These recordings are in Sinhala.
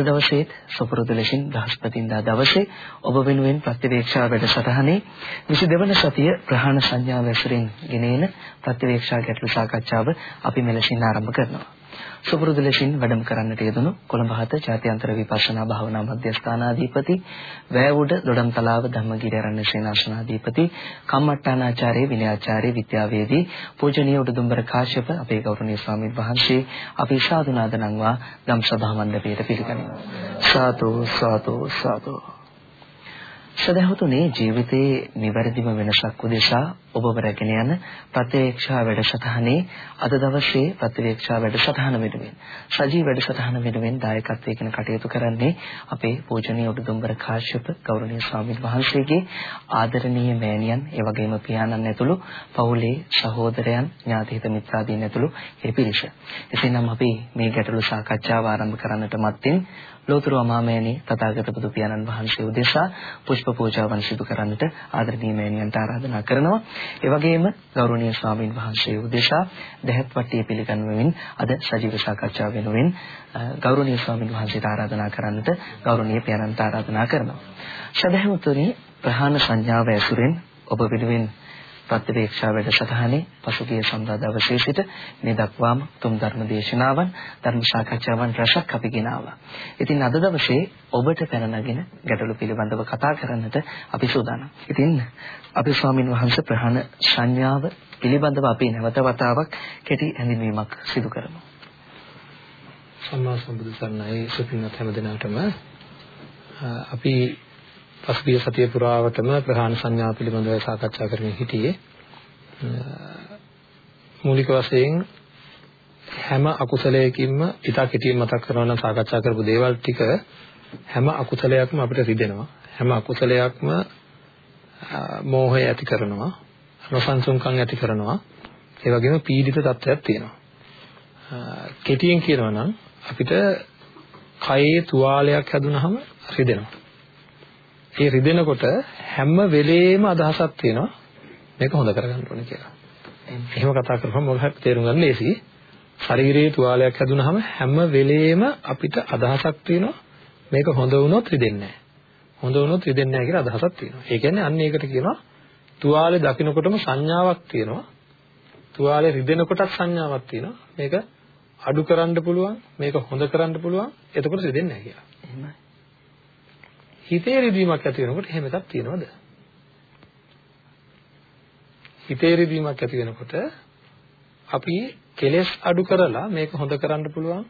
අද දවසේත් සුපුරුදු ලෙසින් බ්‍රහස්පතින්දා දවසේ ඔබ වෙනුවෙන් ප්‍රතිවේක්ෂා වැඩසටහනේ 22 වන සතිය ප්‍රහාණ සංඥාව ඇසුරින් ගෙනෙන ප්‍රතිවේක්ෂා ගැටළු සාකච්ඡාව අපි මෙලෙසින් ආරම්භ කරනවා. සුපුරුදු ලෙසින් වැඩම කරන්නට යෙදුණු කොළඹ හත ජාත්‍යන්තර විපස්සනා භාවනා මධ්‍යස්ථානාධිපති වැයවුඩ දොඩම්තලාව ධම්මගිරි ආරණ්‍ය සේනාසනාධිපති කම්මට්ටානාචාර්ය විනයාචාර්ය විද්‍යාවේදී පූජනීය උඩුදුම්බර කාශ්‍යප අපේ ගෞරවනීය ස්වාමීන් වහන්සේ අපි සාදුනාද නංවා ගම් සභා මණ්ඩපයට පිළිගනිමු. සාදු සාදු සාදු. සදහතුනේ ජීවිතයේ නිවැරදිම වෙනසක් උදෙසා ඔබව රැගෙන යන ප්‍රත්‍යක්ෂා වැඩසටහනේ අද දවසේ ප්‍රත්‍යක්ෂා වැඩසටහන වෙනුවෙන් සජීව වැඩසටහන වෙනුවෙන් දායකත්වයෙන් කටයුතු කරන්නේ අපේ පූජනීය උඩුදුම්බර කාශ්‍යප ගෞරවනීය ස්වාමීන් වහන්සේගේ ආදරණීය මෑණියන් ඒ වගේම පියාණන් ඇතුළු පවුලේ සහෝදරයන් ඥාතිහිත මිත්‍රාදීන් ඇතුළු ඒ පිරිස. එසේනම් අපි මේ ගැටළු සාකච්ඡාව ආරම්භ කරන්නට මත්තෙන් ලෝතර අමාමෑණී තථාගත බුදු පියාණන් වහන්සේ උදෙසා පුෂ්ප පූජාවන් සිදු කරන්නට ආදරණීය මෑණියන්ට ආරාධනා කරනවා. ඒ වගේම ගෞරවනීය ස්වාමින් වහන්සේ උදෙසා දැහැත් වට්ටිය පිළිගන්වමින් අද සජීව සාකච්ඡාව වෙනුවෙන් ගෞරවනීය ස්වාමින් වහන්සේට ආරාධනා කරන්නට ගෞරවනීය පියාණන්ට ආරාධනා කරනවා. ශදහමුතුනි ප්‍රහාණ සංඥාව ඇසුරෙන් ඔබ වෙනුවෙන් ප්‍රතිවේක්ෂා වැඩසටහනේ පසුගිය සම්දා දවසේ සිට මේ දක්වාම තුම් ධර්ම දේශනාවන් ධර්ම සාකච්ඡාවන් රසක් අපි ගෙනාවා. ඉතින් අද දවසේ ඔබට පැන නගින ගැටලු පිළිබඳව කතා කරන්නට අපි සූදානම්. ඉතින් අපි ස්වාමින් වහන්සේ ප්‍රහාණ සංඥාව පිළිබඳව අපි නැවත වතාවක් කෙටි හැඳින්වීමක් සිදු කරමු. සම්මා සම්බුදු සරණයි සුපින්වත් හැමදෙනාටම අපි පසුගිය සතිය පුරාවටම ප්‍රහාණ සංඥා පිළිබඳව සාකච්ඡා කරමින් හිටියේ. මූලික වශයෙන් හැම අකුසලයකින්ම ඊට කෙටියෙන් මතක් කරනවා නම් සාකච්ඡා කරපු දේවල් ටික හැම අකුසලයක්ම අපිට රිදෙනවා. හැම අකුසලයක්ම මෝහය ඇති කරනවා. නොසන්සුන්කම් ඇති කරනවා. ඒ වගේම පීඩිත තත්ත්වයක් තියෙනවා. කෙටියෙන් කියනවා නම් අපිට කයේ තුවාලයක් හැදුනහම රිදෙනවා. ඒ රිදෙනකොට හැම වෙලේම අදහසක් තියෙනවා මේක හොඳ කරගන්න ඕනේ කියලා. එහෙම කතා කරපුවම මොකක්ද තේරුම් ගන්න ලේසි. ශරීරයේ තුවාලයක් හැදුනහම හැම වෙලේම අපිට අදහසක් තියෙනවා මේක හොඳ වුණොත් රිදෙන්නේ නැහැ. හොඳ වුණොත් රිදෙන්නේ නැහැ කියලා අදහසක් තියෙනවා. ඒ කියන්නේ අන්න ඒකට කියනවා තුවාලේ දකින්නකොටම සංඥාවක් තියෙනවා. තුවාලේ රිදෙනකොටත් සංඥාවක් තියෙනවා. මේක අඩු කරන්න පුළුවන්, මේක හොඳ කරන්න පුළුවන්. එතකොට රිදෙන්නේ නැහැ කියලා. එහෙමයි. හිතේ රිදීමක් ඇති වෙනකොට එහෙම එකක් තියෙනවද? හිතේ රිදීමක් ඇති වෙනකොට අපි කෙලෙස් අඩු කරලා මේක හොඳ කරන්න පුළුවන්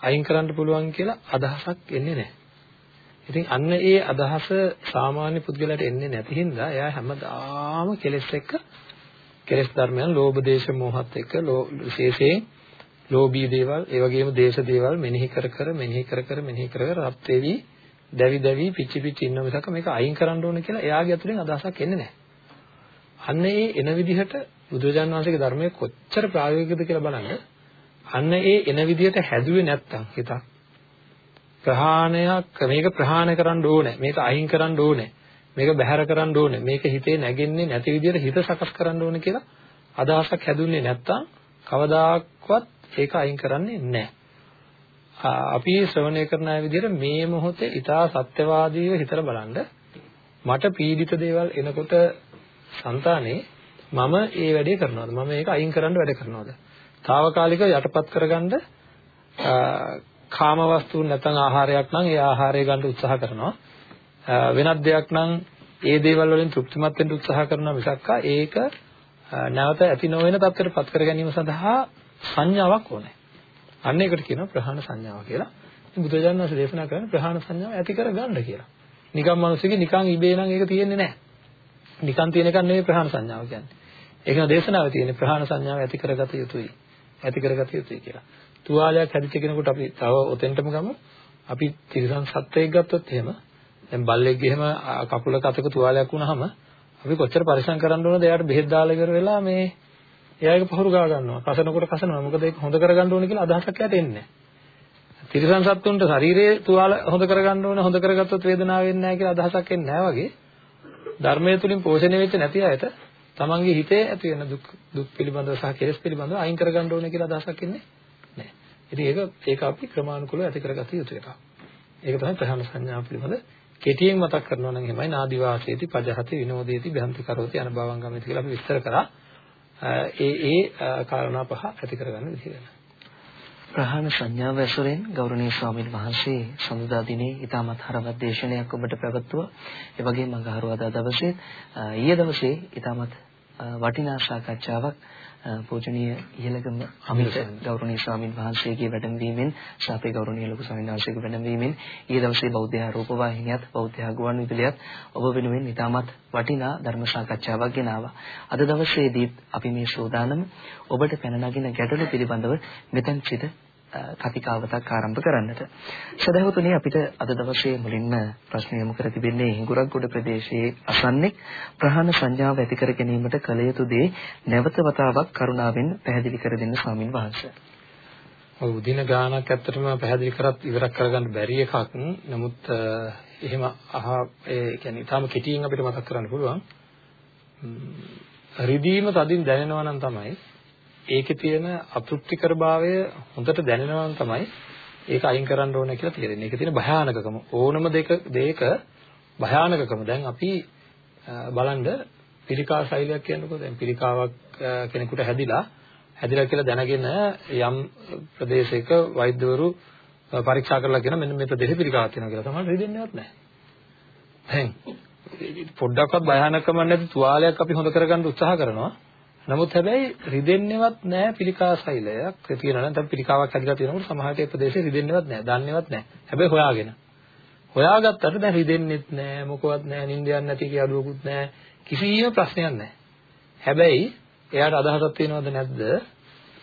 අයින් කරන්න පුළුවන් කියලා අදහසක් එන්නේ නැහැ. ඉතින් අන්න ඒ අදහස සාමාන්‍ය පුද්ගලයාට එන්නේ නැති හින්දා එයා හැමදාම කෙලෙස් එක්ක කෙලෙස් ධර්මයන් ලෝභ දේශ මොහත් එක්ක විශේෂයෙන් ලෝභී දේවල් ඒ වගේම දේශ දේවල් මෙනෙහි කර කර මෙනෙහි කර කර මෙනෙහි කර කර රත් වෙවි දැවි දැවි පිච්චි පිච්චි ඉන්න මිසක මේක අයින් කරන්න ඕන කියලා එයාගේ අතුලෙන් අදහසක් එන්නේ නැහැ. අන්න ඒ එන විදිහට බුදුරජාන් වහන්සේගේ ධර්මයේ කොච්චර ප්‍රායෝගිකද කියලා බලන්න. අන්න ඒ එන විදිහට හැදුවේ නැත්තම් හිතක් ප්‍රහාණයක් මේක ප්‍රහාණය කරන්න ඕනේ. මේක අයින් කරන්න ඕනේ. මේක බැහැර කරන්න ඕනේ. මේක හිතේ නැගෙන්නේ නැති විදිහට හිත සකස් කරන්න ඕනේ කියලා අදහසක් හැදුන්නේ නැත්තම් කවදාක්වත් ඒක අයින් කරන්නේ නැහැ. අපි ශ්‍රවණය කරන අය විදිහට මේ මොහොතේ ඊටා සත්‍යවාදීව හිතලා බලන්න මට පීඩිත දේවල් එනකොට సంతානේ මම ඒ වැඩේ කරනවද? මම ඒක අයින් කරන්න වැඩ කරනවද? తాවකාලිකව යටපත් කරගන්න කාම වස්තුන් නැත්නම් ආහාරයක් නම් ඒ ආහාරය ගන්න උත්සාහ කරනවා. වෙනත් දෙයක් නම් ඒ දේවල් වලින් තෘප්තිමත් වෙන්න උත්සාහ කරනවා මිසක් ඒක නැවත ඇති නොවන තත්ත්වයකට පත් කර ගැනීම සඳහා සංඥාවක් ඕනේ. අන්න ඒකට කියනවා ප්‍රහාණ සංඥාව කියලා. ඉතින් බුදුරජාණන් වහන්සේ දේශනා කරන්නේ ප්‍රහාණ සංඥාව ඇති කරගන්න කියලා. නිකම් මිනිස්සුගේ නිකන් ඉබේ නම් ඒක තියෙන්නේ නැහැ. නිකන් තියෙන එකක් නෙවෙයි ප්‍රහාණ සංඥාව කියන්නේ. ඒක න දේශනාවේ තියෙන්නේ ප්‍රහාණ සංඥාව ඇති කරගත යුතුයි. ඇති කරගත යුතුයි කියලා. තුවාලයක් හැදිච්ච කෙනෙකුට අපි තව ඔතෙන්ටම ගමු. අපි තිරසන් සත්වයක් ගත්තොත් එහෙම දැන් බල්ලෙක්ගේ එහෙම කකුලක අතක තුවාලයක් වුණාම අපි කොච්චර පරිස්සම් කරන්න ඕනද එයාට බෙහෙත් දාලා ඉවර වෙලා මේ එයාගේ පහුරු ගා ගන්නවා. කසනකොට කසනවා. මොකද ඒක හොඳ කරගන්න ඕනේ කියලා අදහසක් යට එන්නේ නැහැ. තිරසන් සත්තුන්ට ශරීරයේ තුවාල හොඳ කරගන්න ඕනේ. හොඳ කරගත්තොත් වේදනාව වෙන්නේ නැහැ කියලා අදහසක් එන්නේ නැහැ වගේ. ධර්මයේ තුලින් පෝෂණය වෙච්ච නැති අයට තමන්ගේ හිතේ ඇති වෙන දුක් දුක් පිළිබඳව සහ කෙලෙස් පිළිබඳව අයින් කරගන්න ඕනේ කියලා අදහසක් එන්නේ නැහැ. ඉතින් ඒක ඒක අපි ක්‍රමානුකූලව ඇති කරගත යුතු එකක්. ඒක තමයි ප්‍රහාණ සංඥාව පිළිබඳ කෙටියෙන් මතක් කරනවා නම් එහෙමයි නාදි වාසේති පජහති විනෝදේති බ්‍රහන්ති කරෝති අනභවං ගමති කියලා අපි විස්තර කරා. ඒ ඒ කාරණා පහ ඇති කරගන්න විදිහ ප්‍රහාණ සංඥාව ඇසුරෙන් ගෞරවනීය ස්වාමීන් වහන්සේ සඳුදා දිනේ ඊටමත් හරවත් දේශනයක් ඔබට පැවැත්වුවා. ඒ වගේම මඟහරුවාදා දවසේ ඊයේ දවසේ ඊටමත් වටිනා සාකච්ඡාවක් පූජනීය ඉහළගම අමිත ගෞරවනීය ස්වාමින් වහන්සේගේ වැඩමවීමෙන් ශාපේ ගෞරවනීය ලොකු ස්වාමීන් වහන්සේගේ වැඩමවීමෙන් ඊයේ දවසේ බෞද්ධ ආරෝප වාහිනියත් බෞද්ධ ගුවන් විදුලියත් ඔබ වෙනුවෙන් ඉතාමත් වටිනා ධර්ම සාකච්ඡාවක් ගෙනාවා. අද දවසේදී අපි මේ සෝදානම ඔබට පැන නගින ගැටලු පිළිබඳව මෙතෙන් සිට කතිකාවතක් ආරම්භ කරන්නට. සදහවතුනි අපිට අද දවසේ මුලින්ම ප්‍රශ්න යොමු කර තිබෙන්නේ හිඟුරක්ගොඩ ප්‍රදේශයේ අසන්නෙක් ප්‍රහාණ සංඥාව ඇති කර ගැනීමට කල යුතු දේ නැවත වතාවක් කරුණාවෙන් පැහැදිලි කර දෙන්න ස්වාමින් වහන්සේ. ඔව් දින ගානක් ඇත්තටම පැහැදිලි කරත් ඉවරක් කරගන්න බැරි එකක්. නමුත් එහෙම අහ ඒ කියන්නේ තාම කෙටියෙන් අපිට මතක් කරන්න පුළුවන්. රිදීම තදින් දැනෙනවා නම් තමයි ඒකේ තියෙන අතෘප්තිකරභාවය හොඳට දැනෙනවා නම් තමයි ඒක අයින් කරන්න ඕනේ කියලා තේරෙන්නේ. ඒකේ තියෙන භයානකකම ඕනම දෙක දෙයක භයානකකම දැන් අපි බලන්න පිළිකා ශෛලියක් කියනකොට දැන් පිළිකාවක් කෙනෙකුට හැදිලා හැදිලා කියලා දැනගෙන යම් ප්‍රදේශයක වෛද්‍යවරු පරීක්ෂා කරලා කියන මෙන්න මේ ප්‍රදේශේ පිළිකාවක් තියෙනවා කියලා තමයි රිදෙන්නේවත් නැහැ. දැන් පොඩ්ඩක්වත් භයානකම නැති තුවාලයක් අපි හොඳ කරගන්න උත්සාහ කරනවා. නමුත් හැබැයි රිදෙන්නේවත් නැහැ පිළිකා සෛලයක් තියෙනවා නැත්නම් පිළිකාවක් හැදිලා තියෙනකොට සමහරට ඒ ප්‍රදේශේ රිදෙන්නේවත් නැහැ දන්නේවත් නැහැ. හැබැයි හොයාගෙන. හොයාගත්තට දැන් රිදෙන්නෙත් නැහැ මොකවත් නැහැ නිින්ද යන්නේ නැති කියලා අඩුවකුත් නැහැ කිසිම ප්‍රශ්නයක් නැහැ. හැබැයි එයාට අදහසක් තියෙනවද නැද්ද?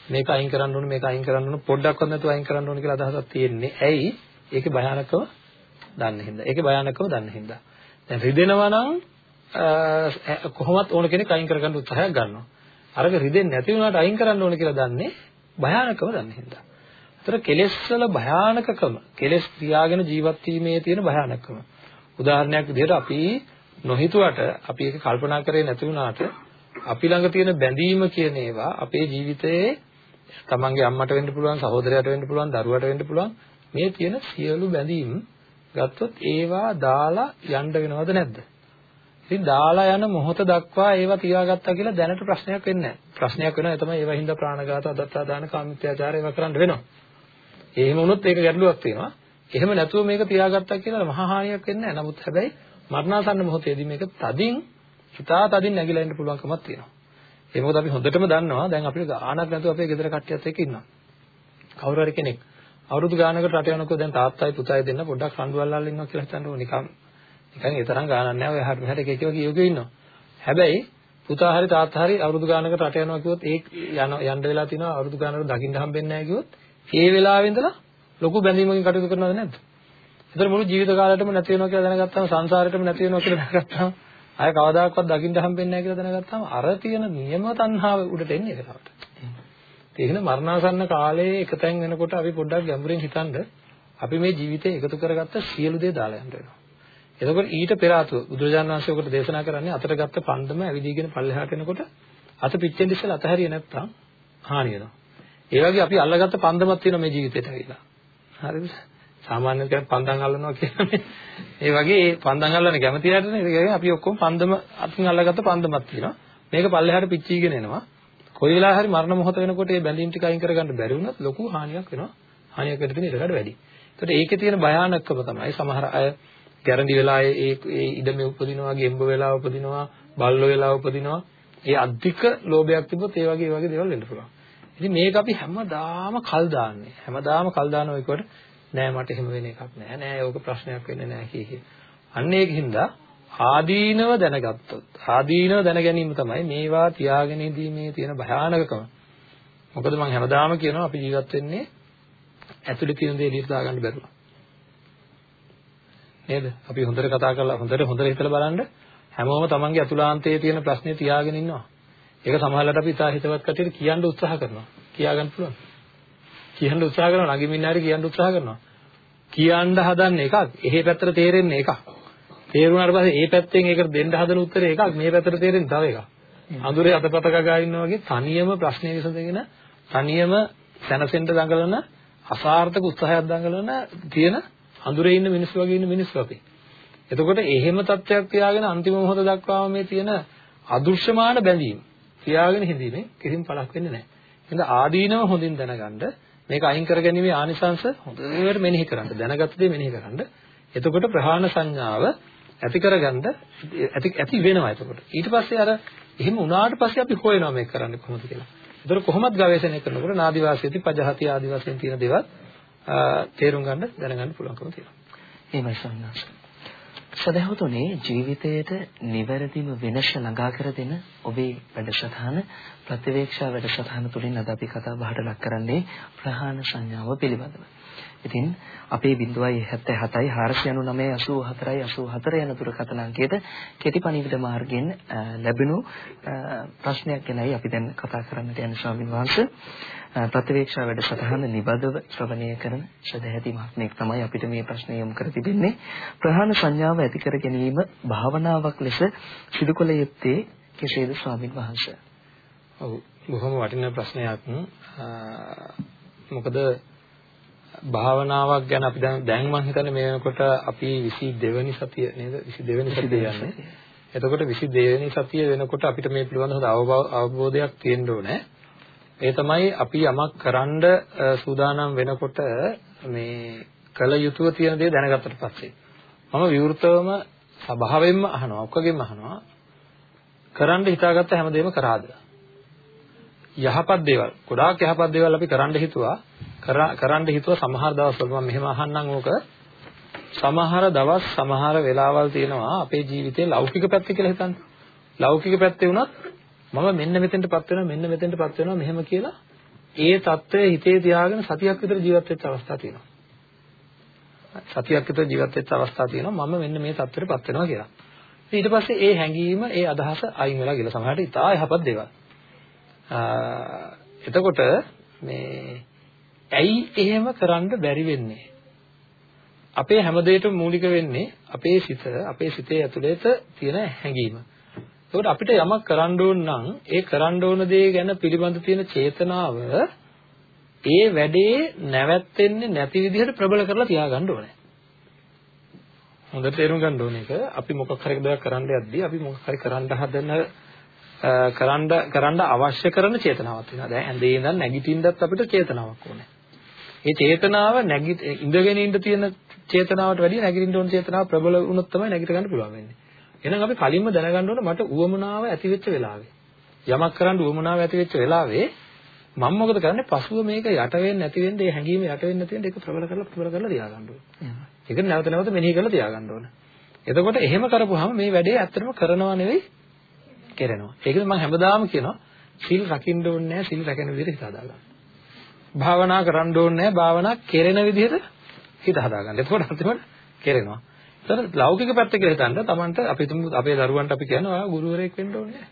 මේක අයින් කරන්න ඕනේ මේක අයින් කරන්න ඕනේ පොඩ්ඩක්වත් නැතුව අයින් කරන්න ඕනේ කියලා අදහසක් තියෙන්නේ ඇයි? ඒකේ භයානකව දන්න හින්දා. ඒකේ භයානකව දන්න හින්දා. දැන් රිදෙනවා නම් කොහොමත් ඕන කෙනෙක් අයින් කරගන්න උත්සාහයක් ගන්නවා. අරක රිදෙන්නේ නැති වුණාට අයින් කරන්න ඕන කියලා දන්නේ භයානකම දන්නේ හින්දා. ඒතර කෙලෙස් වල භයානකකම කෙලෙස් තියාගෙන ජීවත් වීමේ තියෙන භයානකකම. උදාහරණයක් විදිහට අපි නොහිතුවට අපි ඒක කල්පනා කරේ නැති වුණාට අපි ළඟ තියෙන බැඳීම කියන ඒවා අපේ ජීවිතයේ තමන්ගේ අම්මට වෙන්න පුළුවන් සහෝදරයට වෙන්න පුළුවන් දරුවට වෙන්න පුළුවන් මේ තියෙන සියලු බැඳීම් ගත්තොත් ඒවා දාලා යන්න වෙනවද නැද්ද? ඉතින් දාලා යන මොහොත දක්වා ඒවා තියාගත්තා කියලා දැනට ප්‍රශ්නයක් වෙන්නේ නැහැ. ප්‍රශ්නයක් වෙනවා ඒ තමයි ඒවා හින්දා ප්‍රාණඝාත, අදත්තා දාන, කාමිත්‍යාචාර ඒවා කරන්න වෙනවා. එහෙම වුණොත් ඒක ගැටලුවක් තියෙනවා. එහෙම නැතුව මේක තියාගත්තා කියලා මහා හානියක් වෙන්නේ නැහැ. නමුත් හැබැයි මරණාසන්න මොහොතේදී මේක තදින් හිතා තදින් නැగిලා ඉන්න පුළුවන්කමක් තියෙනවා. ඒ මොකද අපි හොඳටම දන්නවා දැන් අපිට ගාණක් නැතුව අපේ ගෙදර කට්ටියත් එක්ක ඉන්නවා. කවුරු හරි කෙනෙක් අවුරුදු ගානකට රට යනකොට දැන් තාත්තයි පුතයි දෙන්න පොඩ්ඩක් රණ්ඩු අල්ලලා ඉන්නවා කියලා හිතන්න ඕනේ. නිකන් නිකන් ඒ තරම් ගානක් නැහැ ඔය එහාට මෙහාට එක එක කියෝකෝ ඉන්නවා. හැබැයි පුතා හරි තාත්තා හරි අවුරුදු ගානකට රට යනවා කිව්වොත් ඒ යන යන්න වෙලා තිනවා අවුරුදු ගානකට දකින්න හම්බෙන්නේ නැහැ කිව්වොත් ඒ වෙලාවෙ ඉඳලා ලොකු බැඳීමකින් කටයුතු කරනවද නැද්ද? ඒතර මුළු ජීවිත කාලයටම නැති වෙනවා කියලා දැනගත්තාම සංසාරෙටම නැති වෙනවා කියලා දැනගත්තාම ආය කවදාකවත් දකින්න හම්බෙන්නේ නැහැ කියලා දැනගත්තාම අර තියෙන නියම තණ්හාව උඩට එන්නේ ඒකට. ඒ කියන්නේ මරණාසන්න කාලයේ එකතෙන් වෙනකොට අපි පොඩ්ඩක් ගැඹුරින් හිතනද අපි මේ ජීවිතේ එකතු කරගත්ත සියලු දේ දාලා යන්න වෙනවා. එතකොට ඊට පෙර ආතුව බුදුරජාණන් වහන්සේ ඔකට දේශනා කරන්නේ අතට ගත්ත පන්දම ඇවිදීගෙන පල්ලෙහාට එනකොට අත පිච්චෙන්න ඉස්සෙල්ලා අතහැරියේ නැත්තම් හානි වෙනවා. ඒ වගේ අපි අල්ලගත්ත පන්දමක් තියෙනවා මේ ජීවිතේට ඇවිල්ලා. හරිද? සාමාන්‍යයෙන් කියන්නේ පන්දම් අල්ලනවා කියන්නේ. ඒ වගේ ඒ පන්දම් අල්ලන්න කැමති හැටනේ. ඒ කියන්නේ අපි ඔක්කොම පන්දම අතින් අල්ලගත්ත පන්දමක් තියෙනවා. මේක පල්ලෙහාට පිච්චීගෙන එනවා. කොයි වෙලාව හරි මරණ මොහොත වෙනකොට මේ බැඳීම් ටික අයින් කරගන්න බැරි වුණත් ලොකු හානියක් වෙනවා. හානියක් වෙන්න තියෙන ඉඩකඩ වැඩි. ඒකට ඒකේ තියෙන භයානකම තමයි සමහර අය ගැරන්ටි වෙලා ඒ ඒ ඉඩමේ උපදිනවා, ගෙම්බ වෙලා උපදිනවා, බල්ලෝ වෙලා උපදිනවා. ඒ අධික ලෝභයක් තිබ්බොත් ඒ වගේ ඒ වගේ දේවල් වෙන්න පුළුවන්. ඉතින් මේක අපි හැමදාම කල් දාන්නේ. හැමදාම කල් දාන ඔයකොට නෑ මට එහෙම වෙන එකක් නෑ. නෑ ඕක ප්‍රශ්නයක් වෙන්නේ නෑ කිය කී. අන්න ඒකින්ද ආදීනව දැනගත්තොත් ආදීනව දැන ගැනීම තමයි මේවා තියාගෙන ඉදීමේ තියෙන භයානකකම. මොකද මම හැමදාම කියනවා අපි ජීවත් වෙන්නේ ඇතුළේ තියෙන දේ එළියට දාගන්න බැරුව. නේද? අපි හොඳට කතා කරලා හොඳට හොඳට හිතලා බලන්න හැමෝම තමන්ගේ අතුලාන්තයේ තියෙන ප්‍රශ්නේ තියාගෙන ඉන්නවා. ඒක සමහරවිට අපි ඉතා හිතවත් කටියට කියන්න උත්සාහ කරනවා. කියාගන්න පුළුවන්. කියන්න උත්සාහ කරනවා නගිමින් හරි කියන්න උත්සාහ කරනවා. කියන්න හදන්නේ එකක්. එහෙ පැත්තට තේරෙන්නේ එකක්. තේරුණාට පස්සේ ඒ පැත්තෙන් ඒකට දෙන්න හදන උත්තරේ එකක්. මේ පැත්තට තේරෙන්නේ තව එකක්. අඳුරේ අතපත ගගා ඉන්නා වගේ තනියම ප්‍රශ්නේ විසඳගෙන තනියම සැනසෙන්න දඟලන අසාර්ථක උත්සාහයක් දඟලන තියෙන අඳුරේ ඉන්න මිනිස්සු වගේ ඉන්න මිනිස්සු අපි. එතකොට එහෙම තත්ත්වයක් තියාගෙන අන්තිම මොහොත දක්වාම මේ තියෙන අදෘශ්‍යමාන බැඳීම් තියාගෙන හිඳීමේ කිසිම පළක් වෙන්නේ නැහැ. එහෙනම් ආදීනව හොඳින් දැනගන්න මේක අයින් කරගැනීමේ ආනිසංශ හොඳට මෙනෙහි කරන්න. දැනගත්ත දේ මෙනෙහි කරන්න. එතකොට ප්‍රහාණ සංඥාව ඇති කරගන්න ඇති ඇති වෙනවා එතකොට. ඊට පස්සේ අර එහෙම වුණාට පස්සේ අපි හොයනවා මේක කරන්න කොහොමද කියලා. ඒතර කොහොමද ගවේෂණය කරනකොට නාදිවාසීති පජහති ආදි වශයෙන් තියෙන දේවල් තේරුම් ගන්න දැනගන්න පුළුවන්කම තියෙනවා. එහෙමයි සම්මාස. සදහතුනේ ජීවිතයට නිවැරදිම වෙනස ළඟා කර දෙන ඔබේ වැඩසටහන ප්‍රතිවේක්ෂා වැඩසටහන තුලින් අද අපි කතා බහට ලක් කරන්නේ ප්‍රහාණ සංඥාව පිළිබඳව. ඉතින් අපේ 077යි 499 84යි 84 යන දුරකථන අංකයට කෙටි පණිවිඩ මාර්ගයෙන් ලැබෙනු ප්‍රශ්නයක් ගැනයි අපි දැන් කතා කරන්නට යන ස්වාමීන් වහන්සේ. ප්‍රතිවේක්ෂා වැඩසටහන නිබදව ශ්‍රවණය කරන ශදැහැති මහත්මයෙක් තමයි අපිට මේ ප්‍රශ්නය යොමු කර තිබෙන්නේ. ප්‍රහාණ සංඥාව ඇති කර ගැනීම භාවනාවක් ලෙස සිදු කළ යුත්තේ කෙසේද ස්වාමීන් වහන්සේ? ඔව් බොහොම වටිනා ප්‍රශ්නයක්. මොකද භාවනාවක් ගැන අපි දැන් දැන් මම හිතන්නේ මේ වෙනකොට අපි 22 වෙනි සතිය නේද 22 වෙනි සතිය යන්නේ. එතකොට 22 වෙනි සතිය වෙනකොට අපිට මේ පිළිබඳව හොඳ අවබෝධයක් තියෙන්න ඕනේ. ඒ තමයි අපි යමක් කරන්න සූදානම් වෙනකොට මේ කල යුතුව තියෙන දේ දැනගත්තට පස්සේ මම විවෘතවම ස්වභාවයෙන්ම අහනවා ඔක්කොගෙම අහනවා. කරන්න හිතාගත්ත හැමදේම කරාද? යහපත් දේවල් ගොඩාක් යහපත් දේවල් අපි කරන්න හිතුවා. කරන්න හිතුවා සමහර දවස්වල. මම මෙහෙම අහන්නම් ඕක. සමහර දවස් සමහර වෙලාවල් තියෙනවා අපේ ජීවිතේ ලෞකික පැත්ත කියලා හිතන්න. ලෞකික පැත්තේ වුණත් මම මෙන්න මෙතෙන්ටපත් වෙනවා මෙන්න මෙතෙන්ටපත් වෙනවා මෙහෙම කියලා ඒ தত্ত্বය හිතේ තියාගෙන සතියක් විතර ජීවත් වෙච්ච අවස්ථා තියෙනවා. සතියක් විතර ජීවත් වෙච්ච අවස්ථා තියෙනවා මම මෙන්න මේ தত্ত্বයටපත් වෙනවා කියලා. ඊට පස්සේ ඒ හැඟීම ඒ අදහස අයින් වෙලා ගිහලා සමහරට ඉතා යහපත් දේවල්. එතකොට මේ ඇයි එහෙම කරන්න බැරි වෙන්නේ? අපේ හැම දෙයකම මූලික වෙන්නේ අපේ සිත, අපේ සිතේ ඇතුළත තියෙන හැඟීම. ඒකට අපිට යමක් කරන්න ඕන නම් ඒ කරන්න ඕන දේ ගැන පිළිබඳ තියෙන චේතනාව ඒ වැඩේ නැවැත්ෙන්නේ නැති විදිහට ප්‍රබල කරලා තියාගන්න ඕනේ. හොඳට තේරුම් ගන්න ඕනේ ඒක අපි මොකක් හරි දෙයක් කරන්න යද්දී අපි මොකක් හරි කරන්න හදන කරන්න කරන්න අවශ්‍ය කරන චේතනාවක් තියෙනවා. දැන් ඇඳේ ඉඳන් නැගිටින්නත් අපිට චේතනාවක් ඕනේ. ඒ චේතනාව නැගිට ඉඳගෙන ඉන්න තියෙන චේතනාවට වැඩිය නැගිටින්න ඕන චේතනාව ප්‍රබල වුණොත් තමයි නැගිට ගන්න පුළුවන් වෙන්නේ. එහෙනම් අපි කලින්ම දැනගන්න ඕන මට උවමනාව ඇති වෙච්ච වෙලාවේ යමක් කරන්න උවමනාව ඇති වෙච්ච වෙලාවේ මම මොකද කරන්නේ පසුව මේක යට වෙන්නේ නැති වෙන්නේ ඒ හැඟීම යට වෙන්නේ නැති වෙන්නේ ඒක ප්‍රබල කරලා ප්‍රබල කරලා තියාගන්න ඕනේ. ඒක නැවත නැවත මෙනෙහි කරලා තියාගන්න ඕනේ. එතකොට එහෙම කරපුවාම මේ වැඩේ ඇත්තටම කරනවා නෙවෙයි කරනවා. ඒකද මම හැමදාම කියනවා සිල් රකින්න ඕනේ නැහැ සිල් රැකෙන විදිහට හිත හදාගන්න. භාවනා කරන්න ඕනේ නැහැ භාවනා කෙරෙන විදිහට හිත හදාගන්න. එතකොට අන්තිමට කෙරෙනවා. ඒතර ලෞකික පැත්ත කියලා හිතන්න Tamanට අපි තුමු අපේ දරුවන්ට අපි කියනවා ඔයා ගුරුවරයෙක් වෙන්න ඕනේ නැහැ.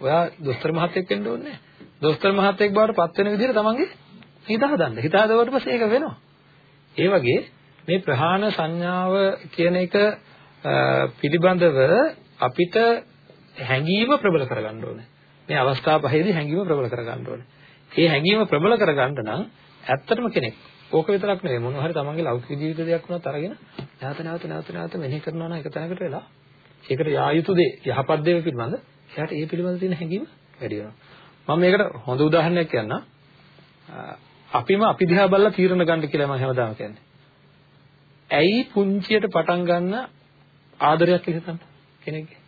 ඔයා දොස්තර මහත්තයෙක් වෙන්න ඕනේ නැහැ. දොස්තර මහත්තයෙක් බවට පත් වෙන විදිහට Tamanගේ හිත හදන්න. හිත හදවට පස්සේ ඒක වෙනවා. ඒ වගේ මේ ප්‍රහාණ සංඥාව කියන එක පිළිබඳව අපිට හැඟීම ප්‍රබල කරගන්න ඕනේ. මේ අවස්ථා පහේදී හැඟීම ප්‍රබල කරගන්න ඕනේ. මේ හැඟීම ප්‍රබල කරගන්න නම් ඇත්තටම කෙනෙක් ඕක විතරක් නෙවෙයි මොනවා හරි තමන්ගේ ලෞකික ජීවිත දෙයක් වුණත් අරගෙන නැවත නැවත නැවත නැවත මෙනෙහි කරනවා නම් එක තැනකට වෙලා ඒකට යා යුතු දේ යහපත් දේ පිළිබඳ එයාට ඒ පිළිබඳ තියෙන හැඟීම වැඩි වෙනවා. මම මේකට හොඳ උදාහරණයක් කියන්නම්. අපිම අපි දිහා බලලා තීරණ ගන්න කියලා මම හැමදාම කියන්නේ. ඇයි පුංචියට පටන් ගන්න ආදරයක් හිතන්න කෙනෙක්ගේ?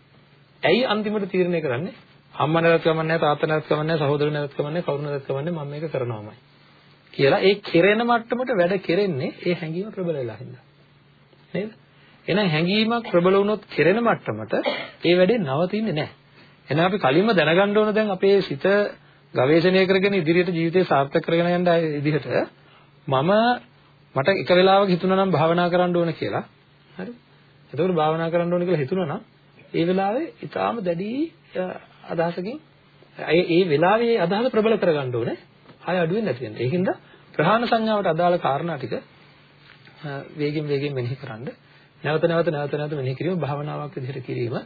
ඇයි අන්තිමට තීරණය කරන්නේ? අම්මා නැවත් කමන්නේ තාත්තා නැවත් කමන්නේ සහෝදර නැවත් කමන්නේ කවුරු නැවත් කමන්නේ මම මේක කරනවාමයි. කියලා ඒ කෙරෙන මට්ටමට වැඩ කෙරෙන්නේ ඒ හැඟීම ප්‍රබල වෙලා හින්දා. නේද? එහෙනම් හැඟීමක් ප්‍රබල වුණොත් කෙරෙන මට්ටමට ඒ වැඩේ නවතින්නේ නැහැ. එහෙනම් අපි කලින්ම දැනගන්න ඕන දැන් අපේ සිත ගවේෂණය කරගෙන ඉදිරියට ජීවිතේ සාර්ථක කරගෙන යන්න විදිහට මම මට එක වෙලාවක හිතුණා නම් භාවනා කරන්න ඕන කියලා. හරි? එතකොට භාවනා කරන්න ඕන කියලා හිතුණා නම් ඒ වෙලාවේ ඊටාම දැඩි අදහසකින් ඒ ඒ වෙලාවේ අදහස ප්‍රබල කරගන්න ඕනේ. ආය අඩු වෙන්නේ නැති වෙනවා. ඒකින්ද ප්‍රහාණ සංඥාවට අදාළ කාරණා ටික වේගෙන් වේගෙන් මෙනෙහි කරන්න නැවත නැවත නැවත නැවත මෙනෙහි කිරීම භාවනාවක් විදිහට කිරීම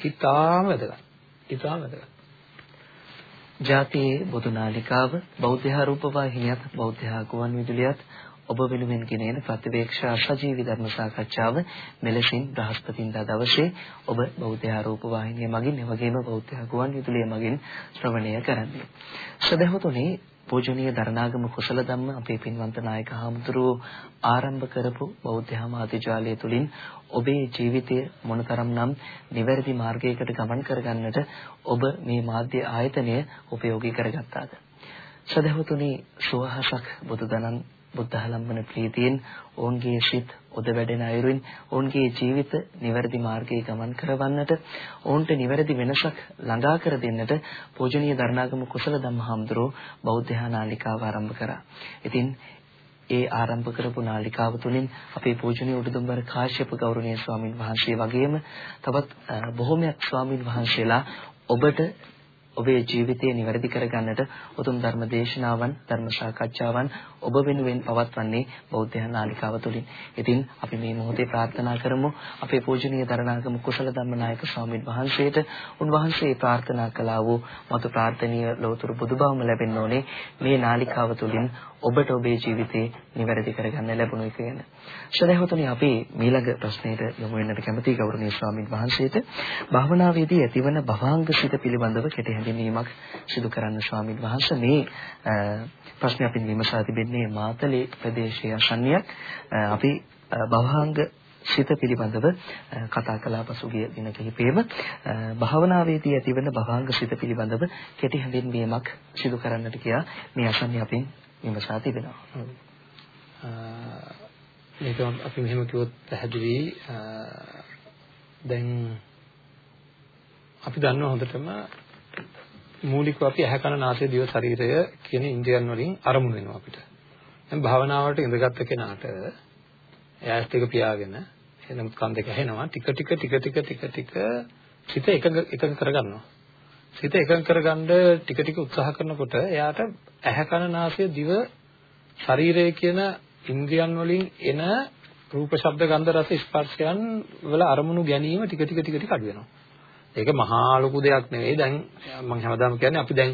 ඉතාම වැදගත්. ඉතාම වැදගත්. ජාතියේ බුදු නාලිකාව බෞද්ධ රූප වාහිනියත් බෞද්ධ ගුවන් විදුලියත් ඔබ වෙනුවෙන් ගෙනෙන ප්‍රතිවේක්ෂා සජීවී ධර්ම සාකච්ඡාව මෙලෙසින් බ්‍රහස්පතින්දා දවසේ ඔබ බෞද්ධ ආරෝප වාහිනිය මගින් එවැගේම බෞද්ධ ගුවන් විදුලිය මගින් ශ්‍රවණය කරන්නේ. සදහතුනේ පූජනීය දරණාගම කුසල ධම්ම අපේ පින්වන්ත නායක හාමුදුරුවෝ ආරම්භ කරපු බෞද්ධ ආමාත්‍යාලය තුලින් ඔබේ ජීවිතය මොනතරම්නම් නිවැරදි මාර්ගයකට ගමන් කරගන්නට ඔබ මේ මාධ්‍ය ආයතනය උපයෝගී කරගත්තාද? සදහතුනි සුවහසක් බුදුදනන් බුද්ධහලම්බන ප්‍රීතියෙන් ඔවුන්ගේ සිත් උද වැඩෙන අයුරින් ඔවුන්ගේ ජීවිත නිවැරදි මාර්ගයේ ගමන් කරවන්නට ඔවුන්ට නිවැරදි වෙනසක් ළඟා කර දෙන්නට පූජනීය දරණාගම කුසල ධම්මහම්දුරෝ බෞද්ධ නාලිකාව ආරම්භ කරා. ඉතින් ඒ ආරම්භ කරපු නාලිකාව තුළින් අපේ පූජනීය උඩුදුම්බර කාශ්‍යප ගෞරවනීය ස්වාමින් වහන්සේ වගේම තවත් බොහෝමයක් ස්වාමින් වහන්සේලා ඔබට ඔබේ ජීවිතය නිවැරදි කරගන්නට උතුම් ධර්ම දේශනාවන් ධර්ම සාකච්ඡාවන් ඔබ වෙනුවෙන් පවත්වන්නේ බෞද්ධ නාලිකාව තුළින්. ඉතින් අපි මේ මොහොතේ ප්‍රාර්ථනා කරමු අපේ පූජනීය දරණාගම කුසල ධම්මනායක ස්වාමීන් වහන්සේට උන්වහන්සේ ප්‍රාර්ථනා කළා වූ මතු ප්‍රාර්ථනීය ලෝතුරු බුදුබවම ලැබෙන්න ඕනේ මේ නාලිකාව තුළින් ඔබට ඔබේ ජීවිතේ නිවැරදි කරගන්න ලැබුණු එක ගැන. ශ්‍රේණියතුනි අපි ඊළඟ ප්‍රශ්නෙට යමු වෙන්නට කැමතියි ගෞරවනීය ස්වාමීන් වහන්සේට භාවනාවේදී ඇතිවන භවාංග සිත පිළිබඳව කෙටි හැඳින්වීමක් සිදු කරන්න ස්වාමීන් වහන්සේ මේ ප්‍රශ්නේ අපි විමසා තිබෙන්නේ මාතලේ ප්‍රදේශයේ අසන්නියක් අපි භවාංග සිත පිළිබඳව කතා කළා පසුගිය දින කිහිපෙම භාවනාවේදී ඇතිවන භවාංග සිත පිළිබඳව කෙටි හැඳින්වීමක් සිදු කරන්නට කියා මේ අසන්නේ අපින් විමසා තිබෙනවා. මේක අපි මෙහෙම කිව්වොත් පැහැදිලි දැන් අපි දන්නවා හොඳටම මූලිකව අපි ඇහැ කන නාසය දිව ශරීරය කියන ඉන්ද්‍රියන් වලින් අරමුණු වෙනවා අපිට. දැන් භාවනාවට ඉඳගත් කෙනාට ඇස් දෙක පියාගෙන එනම් කන් දෙක ඇහෙනවා ටික ටික ටික ටික ටික ටික සිත එකඟ එකඟ කරගන්නවා. සිත එකඟ කරගන්න ටික ටික උත්සාහ කරනකොට එයාට ඇහැ කන නාසය දිව ශරීරය කියන ඉන්ද්‍රියන් වලින් එන රූප ශබ්ද ගන්ධ රස ස්පර්ශයන් වල අරමුණු ගැනීම ටික ටික ටික ටික අඩු වෙනවා. ඒක මහා ලොකු දෙයක් නෙවෙයි. දැන් මම හැමදාම කියන්නේ අපි දැන්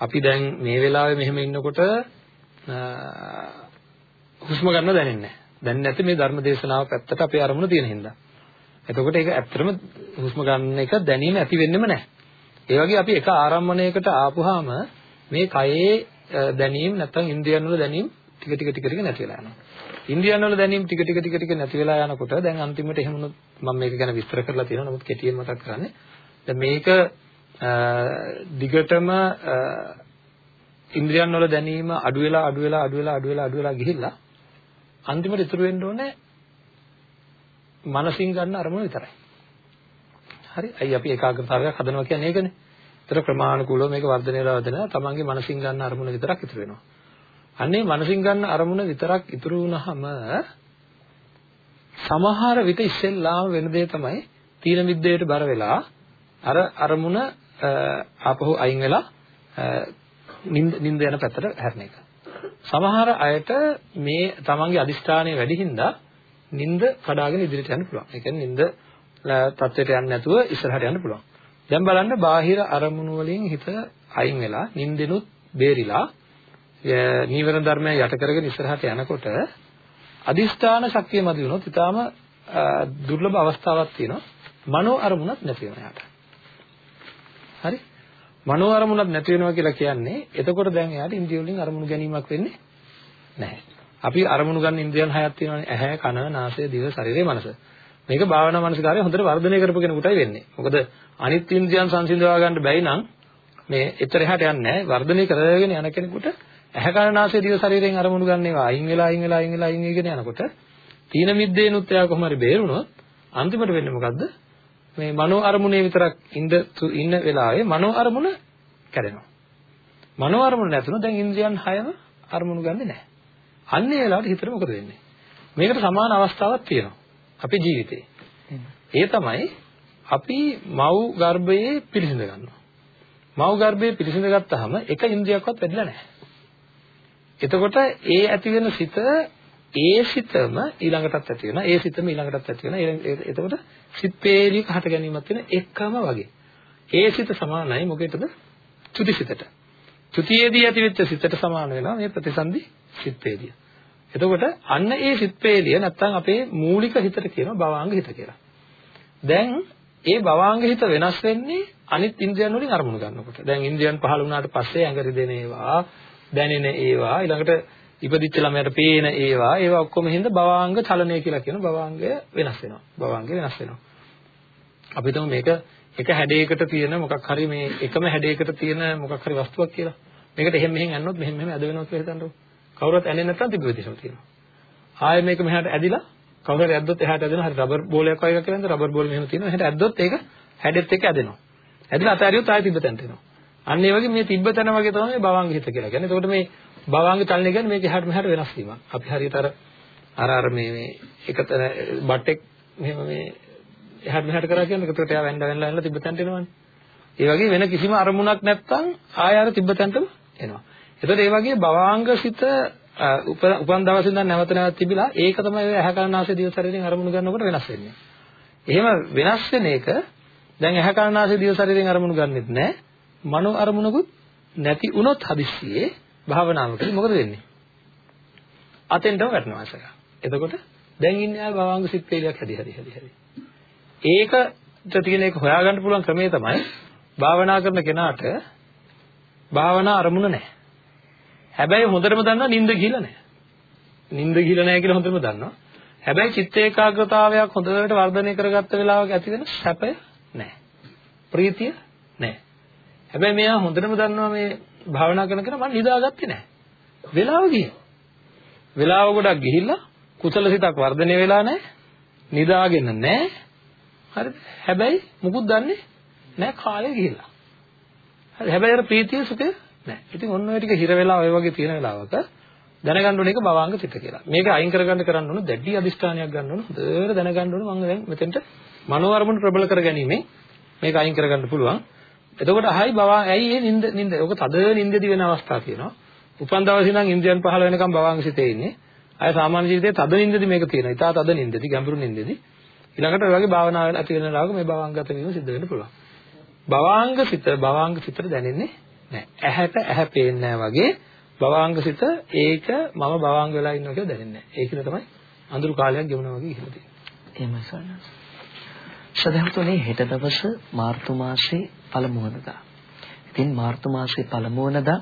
අපි දැන් මේ වෙලාවේ මෙහෙම ඉන්නකොට හුස්ම ගන්න දැනෙන්නේ නැහැ. දැන් නැති මේ ධර්ම දේශනාව පැත්තට අපේ අරමුණ තියෙන හින්දා. එතකොට ඒක ඇත්තටම හුස්ම ගන්න එක දැනීම ඇති වෙන්නෙම නැහැ. ඒ වගේ අපි එක ආරම්මණයකට ආපුවාම මේ කයේ දැනීම නැත්නම් ඉන්ද්‍රියන් වල දැනීම ටික ටික ටික ටික නැති වෙලා යනවා. ඉන්ද්‍රියන් වල දැනීම ටික ටික ටික ටික නැති වෙලා යනකොට දැන් අන්තිමට එහෙම මම මේක ගැන විස්තර කරලා තියෙනවා. නමුත් කෙටියෙන් මතක් කරන්නේ. දැන් මේක දිගටම ඉන්ද්‍රියන් වල දැනීම අඩු වෙලා අඩු වෙලා අඩු වෙලා අඩු වෙලා අඩු වෙලා ගිහිල්ලා අන්තිමට ඉතුරු වෙන්න ඕනේ මනසින් ගන්න අරමුණ විතරයි. හරි. අයි අපි ඒකාග්‍රතාවයක් හදනවා කියන්නේ ඒකනේ. ඒතර ක්‍රමානුකූලව මේක වර්ධනය වෙලා වදන තමන්ගේ මනසින් ගන්න අරමුණ විතරක් ඉතුරු වෙනවා. අන්නේ මනසින් ගන්න අරමුණ විතරක් ඉතුරු වුණාම සමහර විට ඉස්සෙල්ලාම වෙන දේ තමයි තීන මිද්දේට බර වෙලා අර අරමුණ ආපහු අයින් වෙලා නිින්ද නිින්ද යන පැත්තට හැරෙන එක. සමහර අයට මේ තමන්ගේ අදිෂ්ඨානය වැඩි හින්දා නිින්ද කඩාගෙන ඉදිරියට යන්න පුළුවන්. ඒ කියන්නේ නිින්ද තත්ත්වයට යන්නේ නැතුව ඉස්සරහට යන්න පුළුවන්. දැන් බලන්න බාහිර අරමුණු වලින් හිත අයින් වෙලා නිින්දෙනුත් බේරිලා නීවරණ ධර්මයන් යට කරගෙන ඉස්සරහට යනකොට අදිෂ්ඨාන ශක්තිය මදි වුණොත් ඊටාම දුර්ලභ අවස්ථාවක් තියෙනවා. මනෝ අරමුණක් නැති වෙනවා යාට. හරි? මනෝ අරමුණක් නැති වෙනවා කියලා කියන්නේ එතකොට දැන් එයාට ඉන්ද්‍රිය වලින් අරමුණු ගැනීමක් වෙන්නේ නැහැ. අපි අරමුණු ගන්න ඉන්ද්‍රියන් හයක් තියෙනවානේ. ඇහැ, කන, නාසය, දිව, ශරීරය, මනස. මේක භාවනා මානසිකාරය හොඳට වර්ධනය කරපු කෙනෙකුටයි වෙන්නේ. මොකද අනිත් ඉන්ද්‍රියන් සංසිඳවා ගන්න බැයි නම් මේ ඊතර එහාට යන්නේ නැහැ. වර්ධනය කරගෙන යන කෙනෙකුට ඇහැ කන නාසය දිව ශරීරයෙන් අරමුණු ගන්න ඒවා අයින් වෙලා අයින් වෙලා අයින් වෙලා අයින් වෙගෙන යනකොට තීන මිද්දේනුත් එයා කොහොම හරි බේරුණොත් අන්තිමට වෙන්නේ මොකද්ද? මේ මනෝ අරමුණේ විතරක් ඉඳ ඉන්න වෙලාවේ මනෝ අරමුණ කැඩෙනවා. මනෝ අරමුණ නැතුණොත් දැන් ඉන්ද්‍රියන් හයම අරමුණු ගන්නෙ නැහැ. අන්න ඒ වෙලාවට හිතට මොකද වෙන්නේ? මේකට සමාන අවස්ථාවක් තියෙනවා. අපේ ජීවිතේ. ඒ තමයි අපි මව් ගර්භයේ පිළිසිඳ ගන්නවා. මව් ගර්භයේ පිළිසිඳ ගත්තාම එක ඉන්ද්‍රියක්වත් වැඩිලා නැහැ. එතකොට ඒ ඇති වෙන සිත ඒ සිතම ඊළඟටත් ඇති වෙනවා. ඒ සිතම ඊළඟටත් ඇති වෙනවා. එතකොට සිත් පේලික හට ගැනීමක් වෙන එකම වගේ. ඒ සිත සමානයි මොකේද? චුති සිතට. චුතියේදී ඇතිවෙච්ච සිතට සමාන වෙනවා මේ ප්‍රතිසන්දි සිත්තේදී. එතකොට අන්න ඒ සිත් පේලිය නැත්තම් අපේ මූලික හිතට කියනවා භවාංග හිත කියලා. දැන් ඒ භවාංග හිත වෙනස් වෙන්නේ අනිත් ඉන්ද්‍රියන් වලින් අරමුණු ගන්නකොට. දැන් ඉන්ද්‍රියන් පහළ වුණාට පස්සේ ඇඟරි දෙන ඒවා, දැනෙන ඒවා, ඊළඟට ඉපදිච්ච ළමයට පේන ඒවා, ඒවා ඔක්කොම හින්දා භවාංග චලනය කියලා කියන භවාංගය වෙනස් වෙනවා. භවාංගය වෙනස් වෙනවා. අපි හිතමු මේක එක හැඩයකට තියෙන මොකක් හරි මේ එකම හැඩයකට තියෙන මොකක් හරි වස්තුවක් කියලා. මේකට එහෙම මෙහෙම යන්නොත් මෙහෙම මෙහෙම ඇද වෙනවා කියලා හිතන්නකෝ. කවුරුත් ඇන්නේ නැත්නම් තිබ්බ විදිහම තියෙනවා. ආයෙ මේක මෙහාට ඇදිලා කවුරු හරි ඇද්දොත් එහාට ඇදෙනවා. හරි රබර් බෝලයක් වගේ එකක් කියලා නේද? රබර් බෝල මෙහෙම තියෙනවා. එහෙට ඇද්දොත් ඒක හැඩෙත් එක්ක ඇදෙනවා. ඇදලා අතාරියොත් ආයෙ තිබ්බ තැනට එනවා. අන්න ඒ වගේ මේ තිබ්බ තැන වගේ තමයි මේ භවංග හිත කියලා කියන්නේ. එතකොට මේ භවංග චලනය කියන්නේ මේක එහාට මෙහාට වෙනස් වීමක්. අපි හරියට අර අර අර මේ මේ එකතන බට්ටෙක් මෙහෙම මේ එහාට මෙහාට කරා කියන්නේ ඒකට එයා වැන්න වැන්නලා යනවා තිබ්බ තැනට එනවනේ. ඒ වගේ වෙන කිසිම අරමුණක් නැත්තම් ආය අර තිබ්බ තැනටම එනවා. එතකොට ඒ වගේ භවාංගසිත උපන් දවසේ ඉඳන් නැවත නැවත තිබිලා ඒක තමයි ඔය ඇහැ කන නාසය දිව ශරීරයෙන් අරමුණු ගන්නකොට වෙනස් වෙන්නේ. එහෙම වෙනස් වෙන එක දැන් ඇහැ කන නාසය දිව ශරීරයෙන් අරමුණු ගන්නෙත් නැහැ. මනෝ අරමුණකුත් නැති වුණොත් හදිස්සියේ භාවනාවකදී මොකද වෙන්නේ? අතෙන්ටම වැටෙනවා ඒක. එතකොට දැන් ඉන්නේ ආ භවාංග සිත් වේලියක් හැදි හැදි හැදි හැදි. ඒකට තියෙන එක හොයාගන්න පුළුවන් ක්‍රමය තමයි භාවනා කරන කෙනාට භාවනා අරමුණ නැහැ. හැබැයි හොඳටම දන්නවා නිින්ද ගිහිලා නැහැ. නිින්ද ගිහිලා නැහැ කියලා හොඳටම දන්නවා. හැබැයි චිත්ත ඒකාග්‍රතාවයක් හොඳට වර්ධනය කරගත්ත වෙලාවක ඇති වෙන සැපය නැහැ. ප්‍රීතිය නැහැ. හැබැයි මෙයා හොඳටම දන්නවා මේ භාවනා කරන කෙනා මම නිදාගත්තේ නැහැ. වෙලාව ගියා. වෙලාව ගොඩක් ගිහිල්ලා කුසල සිතක් වර්ධනය වෙලා නැහැ. නිදාගෙන නැහැ. හරිද? හැබැයි මුකුත් දන්නේ නැහැ කාලය ගිහිල්ලා. හරි හැබැයි අර ප්‍රීතිය සුඛය නැහැ. ඉතින් ඔන්න ඔය ටික හිර වෙලා ඔය වගේ තියෙන වෙලාවක දැනගන්න ඕනේ ඒක භවාංග චිත්ත කියලා. මේක අයින් කරගන්න කරන්න ඕන දැඩි අදිෂ්ඨානයක් ගන්න ඕන. හොඳට දැනගන්න ඕන මම දැන් මෙතෙන්ට මනෝ අරමුණු ප්‍රබල කර ගැනීමෙන් මේක අයින් කරගන්න පුළුවන්. එතකොට අහයි භවා ඇයි මේ නින්ද නින්ද ඔක තද නින්දදී වෙන අවස්ථා තියෙනවා. උපන් දවසේ ඉඳන් ඉන්ද්‍රියන් පහළ වෙනකම් භවාංග සිතේ ඉන්නේ. අය සාමාන්‍ය ජීවිතයේ තද නින්දදී මේක තියෙනවා. ඉතා තද නින්දදී ගැඹුරු නින්දදී. ඊළඟට ඔය වගේ භාවනාවල ඇති වෙන ලාභ මේ භවාංගගත වීම සිද්ධ වෙන්න පුළුවන්. භවාංග සිත භවාංග සිතට දැනෙන්නේ නැහැ. ඇහැට ඇහැ පේන්නේ වගේ භවාංග සිත ඒක මම භවාංග වෙලා ඉන්නවා කියලා දැනෙන්නේ නැහැ. ඒකින තමයි අඳුරු කාලයක් ගෙවුනා වගේ ගිහිල්ලා තියෙන්නේ. එහෙමයි සර්. සදහතුනේ හෙට දවස මාර්තු මාසේ පළමු වනදා. ඉතින් මාර්තු මාසේ පළමු වනදා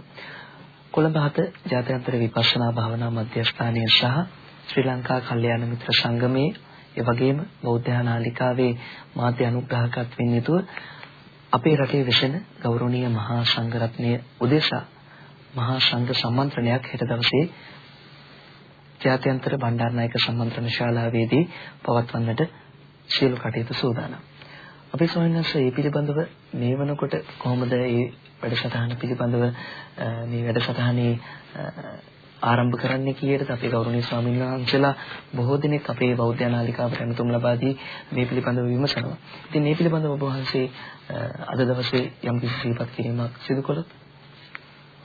කොළඹ හත ජාත්‍යන්තර විපස්සනා භාවනා මධ්‍යස්ථානය සහ ශ්‍රී ලංකා කල්යාණ මිත්‍ර සංගමේ ඒ වගේම බෞද්ධ නාලිකාවේ මාධ්‍ය අනුග්‍රහකත්වයෙන් යුතුව අපේ රටේ වෙසෙන ගෞරවනීය මහා සංඝරත්නය උදෙසා මහා සංඝ සම්මන්ත්‍රණයක් හෙට දවසේ ජාත්‍යන්තර බණ්ඩාරනායක සම්මන්ත්‍රණ ශාලාවේදී පවත්වන්නට සියලු කටයුතු සූදානම්. අපි සොයනස මේ පිළිබඳව මේ වෙනකොට කොහොමද මේ වැඩසටහන පිළිබඳව මේ වැඩසටහනේ ආරම්භ කරන්නේ කීයටද අපේ ගෞරවනීය ස්වාමීන් වහන්සේලා? බොහෝ දිනක් අපේ බෞද්ධ නාලිකාවට එනතුම් ලබා දී මේ පිළිබඳව විමසනවා. ඉතින් මේ පිළිබඳව ඔබ වහන්සේ අද දවසේ යම් කිසි සිහිපත් කිරීමක් සිදු කළොත්?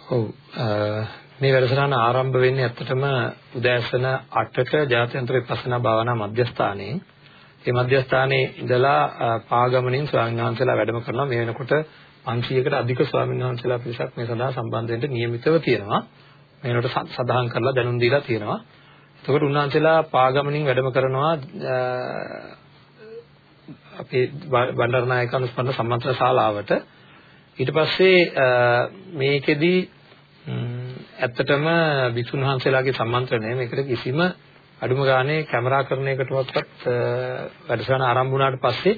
ඔව්. මේ වැඩසටහන ආරම්භ වෙන්නේ ඇත්තටම උදෑසන 8ට ජාත්‍යන්තර විපස්සනා භාවනා මධ්‍යස්ථානයේ. මේ මධ්‍යස්ථානයේ ඉඳලා පාගමනින් ස්වාමීන් වහන්සේලා වැඩම කරනවා. මේ වෙනකොට 500කට අධික ස්වාමීන් වහන්සේලා පිරිසක් මේ සඳහා සම්බන්ධ වෙන්න නියමිතව තියෙනවා. මේනට සදාහන් කරලා දැනුම් දීලා තියෙනවා. එතකොට උන්වහන්සේලා පාගමනින් වැඩම කරනවා අපේ බණ්ඩාරනායක අනුස්පන්න සම්මන්ත්‍රණ ශාලාවට. ඊට පස්සේ මේකෙදි ඇත්තටම විසුණු වහන්සේලාගේ සම්මන්ත්‍රණය මේකට කිසිම අඩුම ගානේ කැමරාකරණයකටවත් වැඩසටහන ආරම්භ වුණාට පස්සේ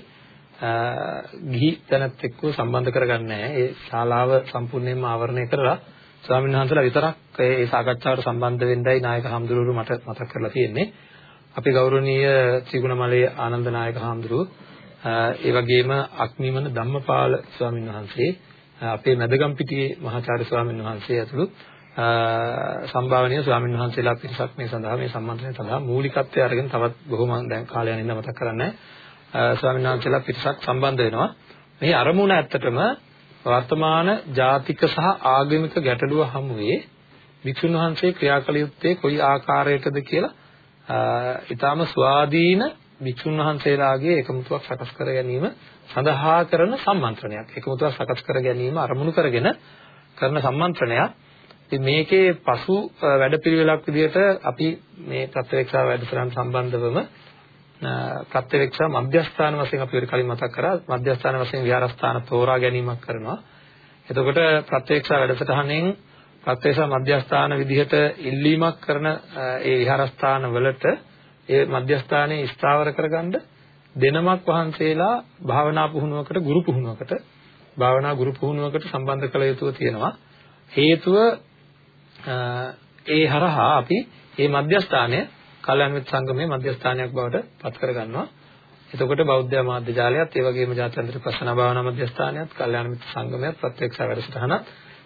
ගිහි තැනත් එක්ක සම්බන්ධ කරගන්නේ නැහැ. ඒ ශාලාව සම්පූර්ණයෙන්ම ආවරණය කරලා ස්වාමීන් වහන්සේලා විතරක් ඒ සාකච්ඡාවට සම්බන්ධ වෙන්නයි නායක හඳුරුවරු මට මතක් කරලා තියෙන්නේ. අපේ ගෞරවනීය ත්‍රිගුණමලයේ ආනන්ද නායක හඳුරුව ඒ වගේම අක්මිමන ධම්මපාල ස්වාමීන් වහන්සේ අපේ මැදගම් පිටියේ මහාචාර්ය ස්වාමීන් වහන්සේ ඇතුළු සම්භාවනීය ස්වාමීන් වහන්සේලා පිරිසක් මේ සඳහා මේ සම්මන්ත්‍රණය සඳහා මූලිකත්වය අරගෙන තවත් බොහොම දැන් කාලයක් ඉඳන් මතක් කරන්නේ ස්වාමීන් වහන්සේලා පිරිසක් සම්බන්ධ වෙනවා. මේ අරමුණ ඇත්තටම වර්තමාන ජාතික සහ ආගමික ගැටලුව හමුවේ වික්ෂුන් වහන්සේ ක්‍රියා කළ යුත්තේ කොයි ආකාරයකද කියලා ඊටාම ස්වාධීන වික්ෂුන් වහන්සේලාගේ එකමුතුවක් සකස් කර ගැනීම සඳහා කරන සම්මන්ත්‍රණයක්. එකමුතුවක් සකස් කර ගැනීම අරමුණු කරගෙන කරන සම්මන්ත්‍රණයක්. ඉතින් මේකේ පසු වැඩපිළිවෙලක් විදිහට අපි මේ ප්‍රත්‍යක්ෂා වැඩසටහන සම්බන්ධවම ප්‍රත්‍යක්ෂා මධ්‍යස්ථාන වශයෙන් අපි වෙර කලින් මතක් කරා මධ්‍යස්ථාන වශයෙන් විහාරස්ථාන තෝරා ගැනීමක් කරනවා. එතකොට ප්‍රත්‍යක්ෂා වැඩසටහනෙන් ප්‍රත්‍යක්ෂා මධ්‍යස්ථාන විදිහට ඉල්ලීමක් කරන ඒ විහාරස්ථාන වලට ඒ මධ්‍යස්ථානයේ ස්ථාවර කරගන්න දෙනමක් වහන්සේලා භාවනා පුහුණුවකට ගුරු පුහුණුවකට භාවනා ගුරු පුහුණුවකට සම්බන්ධ කළ යුතුව තියෙනවා. හේතුව ඒ හරහා අපි මේ මධ්‍යස්ථානය කල්‍යාණ මිත්‍ර සංගමයේ මධ්‍යස්ථානයක් බවට පත් කරගන්නවා. එතකොට බෞද්ධ මාධ්‍ය ජාලයත් ඒ වගේම ජාත්‍යන්තර ප්‍රශ්න භාවනා මධ්‍යස්ථානයත් කල්‍යාණ මිත්‍ර සංගමයත් ප්‍රත්‍යක්ෂ වැඩසටහනත්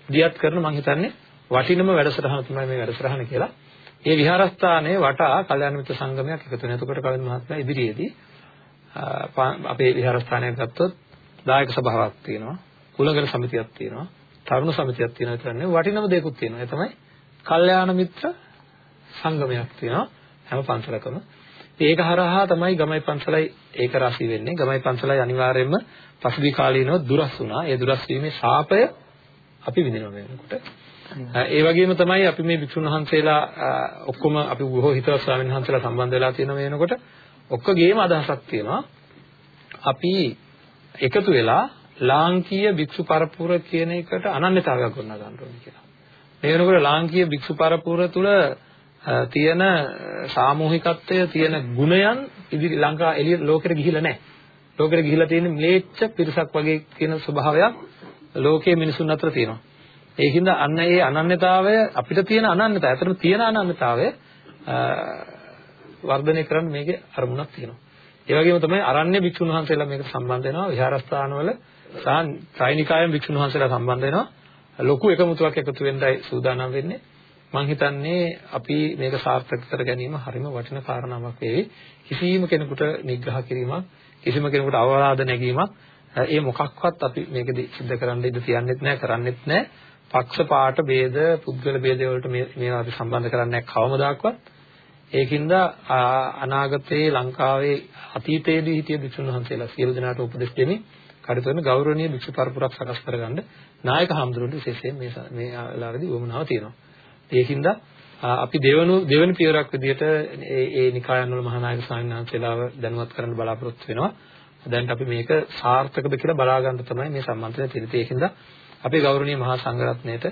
දියත් කරන මම හිතන්නේ වටිනම වැඩසටහන තමයි මේ වැඩසටහන කියලා. මේ විහාරස්ථානයේ වටා කල්‍යාණ මිත්‍ර සංගමයක් එකතු වෙනවා. එතකොට කවින් මහත්මයා ඉදිරියේදී අපේ විහාරස්ථානයක් ගත්තොත් දායක සභාවක් තියෙනවා. කුලගර සමිතියක් තියෙනවා. තරුණ සමිතියක් තියෙනවා විතරනේ වටිනම දෙයක්ත් තියෙනවා. ඒ තමයි කල්යාණ මිත්‍ර සංගමයක් තියෙනවා හැම පන්සලකම. ඒක හරහා තමයි ගමයි පන්සලයි ඒක රාශි වෙන්නේ. ගමයි පන්සලයි අනිවාර්යයෙන්ම පසුගිය කාලීනව දුරස් වුණා. ඒ දුරස් වීමේ ශාපය අපි විඳිනවා වෙනකොට. ඒ වගේම තමයි අපි මේ වික්ෂුන් වහන්සේලා ඔක්කොම අපි බොහෝ හිතවත් ස්වාමීන් වහන්සේලා සම්බන්ධ වෙලා තියෙන වෙනකොට ඔක්කොගේම අදහසක් තියෙනවා. අපි එකතු වෙලා ලාංකීය භික්ෂු පරපුර කියන එකට අනන්‍යතාවයක් ගොඩනගා ගන්න ඕනේ කියලා. මේ වෙනකොට ලාංකීය භික්ෂු පරපුර තුල තියෙන සාමූහිකත්වය තියෙන ගුණයන් ඉදිරි ලංකා එළිය ලෝකෙට ගිහිලා නැහැ. ලෝකෙට ගිහිලා තියෙන ම්ලේච්ඡ පිරිසක් වගේ කියන ස්වභාවයක් ලෝකයේ මිනිසුන් අතර තියෙනවා. ඒකින්ද අන්න ඒ අනන්‍යතාවය අපිට තියෙන අනන්‍යතාවය. අතරම තියෙන අනන්‍යතාවය වර්ධනය කරන්න මේකේ අරමුණක් තියෙනවා. ඒ වගේම තමයි අරණ්‍ය භික්ෂුන් වහන්සේලා මේකට සම්බන්ධ වෙනවා. විහාරස්ථානවල සහ ත්‍රිනිකායම් භික්ෂුන් වහන්සේලා සම්බන්ධ වෙනවා. ලොකු එකමුතුවක් එකතු වෙන්නයි සූදානම් වෙන්නේ. මම හිතන්නේ අපි මේක සාර්ථක කර ගැනීම හරිම වටින කාරණාවක් වේවි. කිසිම කෙනෙකුට නිග්‍රහ කිරීමක්, කිසිම කෙනෙකුට අවවාද නැගීමක් ඒ මොකක්වත් අපි මේකදී සිද්ධ කරන්න ඉඩ තියන්නෙත් නැහැ, කරන්නෙත් නැහැ. පක්ෂ පාට ભેද, පුද්ගල ભેද වලට මේවා අපි සම්බන්ධ කරන්නේ නැහැ කවමදාක්වත්. ඒකින්ද අනාගතයේ ලංකාවේ අතීතයේදී හිටිය භික්ෂුන් වහන්සේලා සියලු දෙනාට උපදෙස් දෙමින් කටයුතු කරන ගෞරවනීය භික්ෂු පරපුරක් සකස් කරගන්න නායක හඳුරුන්ට විශේෂයෙන් මේ මේ වෙලාවේදී වමනාව තියෙනවා. ඒකින්ද අපි දෙවනු දෙවන පියවරක් විදිහට ඒ ඒ නිකායන් වල මහානායක ස්වාමීන් වහන්සේලාව දැනුවත් කරන්න බලාපොරොත්තු වෙනවා. දැන් අපි මේක සාර්ථකද කියලා බලා ගන්න තමයි මේ සම්මන්ත්‍රණය තියෙන්නේ. ඒකින්ද අපේ ගෞරවනීය මහා සංඝරත්නයට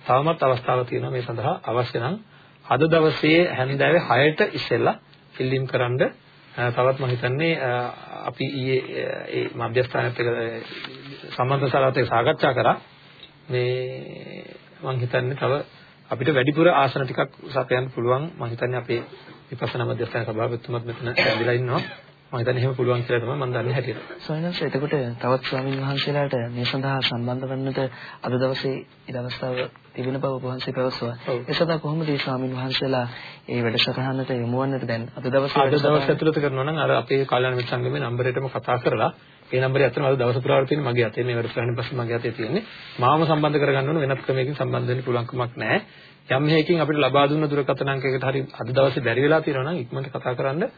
තවමත් අවස්ථාවක් තියෙනවා මේ සඳහා අවශ්‍ය නම් අද දවසේ හැන්දෑවේ 6ට ඉස්සෙල්ලා ෆිල්ම් කරන්න තවත් මම හිතන්නේ අපි ඊයේ ඒ මධ්‍යස්ථානත් එක්ක සම්බන්ධතාවත් එක්ක සාකච්ඡා කරා මේ මම හිතන්නේ තව අපිට වැඩිපුර ආසන ටිකක් සපයන්න පුළුවන්. මම හිතන්නේ අපේ විපස්සනා මධ්‍යස්ථාන සභාපතිතුමත් මෙතන ඇවිල්ලා ඉන්නවා. මම හිතන්නේ එහෙම පුළුවන් කියලා තමයි මම දන්නේ හැටියට. ස්වාමීන් එතකොට තවත් ස්වාමීන් වහන්සේලාට මේ සඳහා සම්බන්ධ වන්නට අද දවසේ ඊට අවස්ථාව තිබෙන බව වහන්සේ පැවසුවා. ඒ සඳහා කොහොමද මේ ස්වාමීන් වහන්සේලා ඒ වැඩසටහනට යොමු වන්නට දැන් අද දවසේ අද දවස් ඇතුළත කරනවා නම් අර අපේ කල්‍යාණ මිත්‍ර සංගමේ නම්බරේටම කතා කරලා ඒ නම්බරේ අතන අද දවස් පුරාවට තියෙන මගේ අතේ මේ වැඩසටහන පස්සේ මගේ අතේ තියෙන්නේ. මාව සම්බන්ධ කරගන්න ඕන වෙනත් ක්‍රමයකින් සම්බන්ධ වෙන්න පුළුවන් කමක් නැහැ. යම් හේකින් අපිට ලබා දුන්න දුරකථන අංකයකට හරි අද දවසේ බැරි වෙලා තියෙනවා නම් ඉක්මනට කතා කරන්න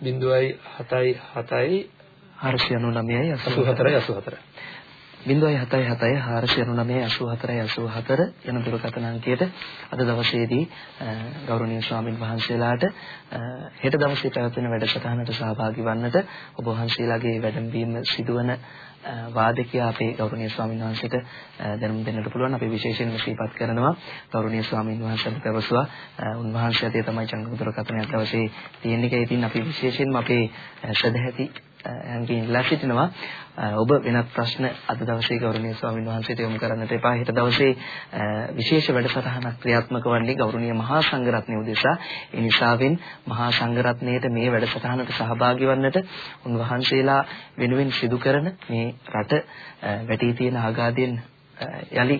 0.77 499යි 84 84 0.77 499 84 යන දුරකථන අංකයට අද දවසේදී ගෞරවනීය ස්වාමින් වහන්සේලාට හෙට දවසේ පැවැත්වෙන වැඩසටහනට සහභාගී වන්නට ඔබ වහන්සේලාගේ වැඩමවීම සිදුවන වාදකයා අපේ ගෞරවනීය ස්වාමීන් වහන්සේට දැනුම් දෙන්නට පුළුවන්. අපි විශේෂයෙන්ම සිහිපත් කරනවා ගෞරවනීය ස්වාමීන් වහන්සේට පැවසුවා. උන්වහන්සේ අතේ තමයි චංගම දුරකථනයක් දවසේ තියෙන්නේ. ඒක ඉතින් අපි විශේෂයෙන්ම අපේ සදැහැති යන්කින් ඉල්ලා සිටිනවා ඔබ වෙනත් ප්‍රශ්න අද දවසේ ගෞරවනීය ස්වාමීන් වහන්සේට යොමු කරන්නට එපා. හෙට දවසේ විශේෂ වැඩසටහනක් ක්‍රියාත්මක වන්නේ ගෞරවනීය මහා සංඝරත්නය උදෙසා. ඒ නිසාවෙන් මහා සංඝරත්නයට මේ වැඩසටහනට සහභාගී වන්නට උන්වහන්සේලා වෙනුවෙන් සිදු කරන මේ රට වැටී තියෙන ආගාදයෙන් යලි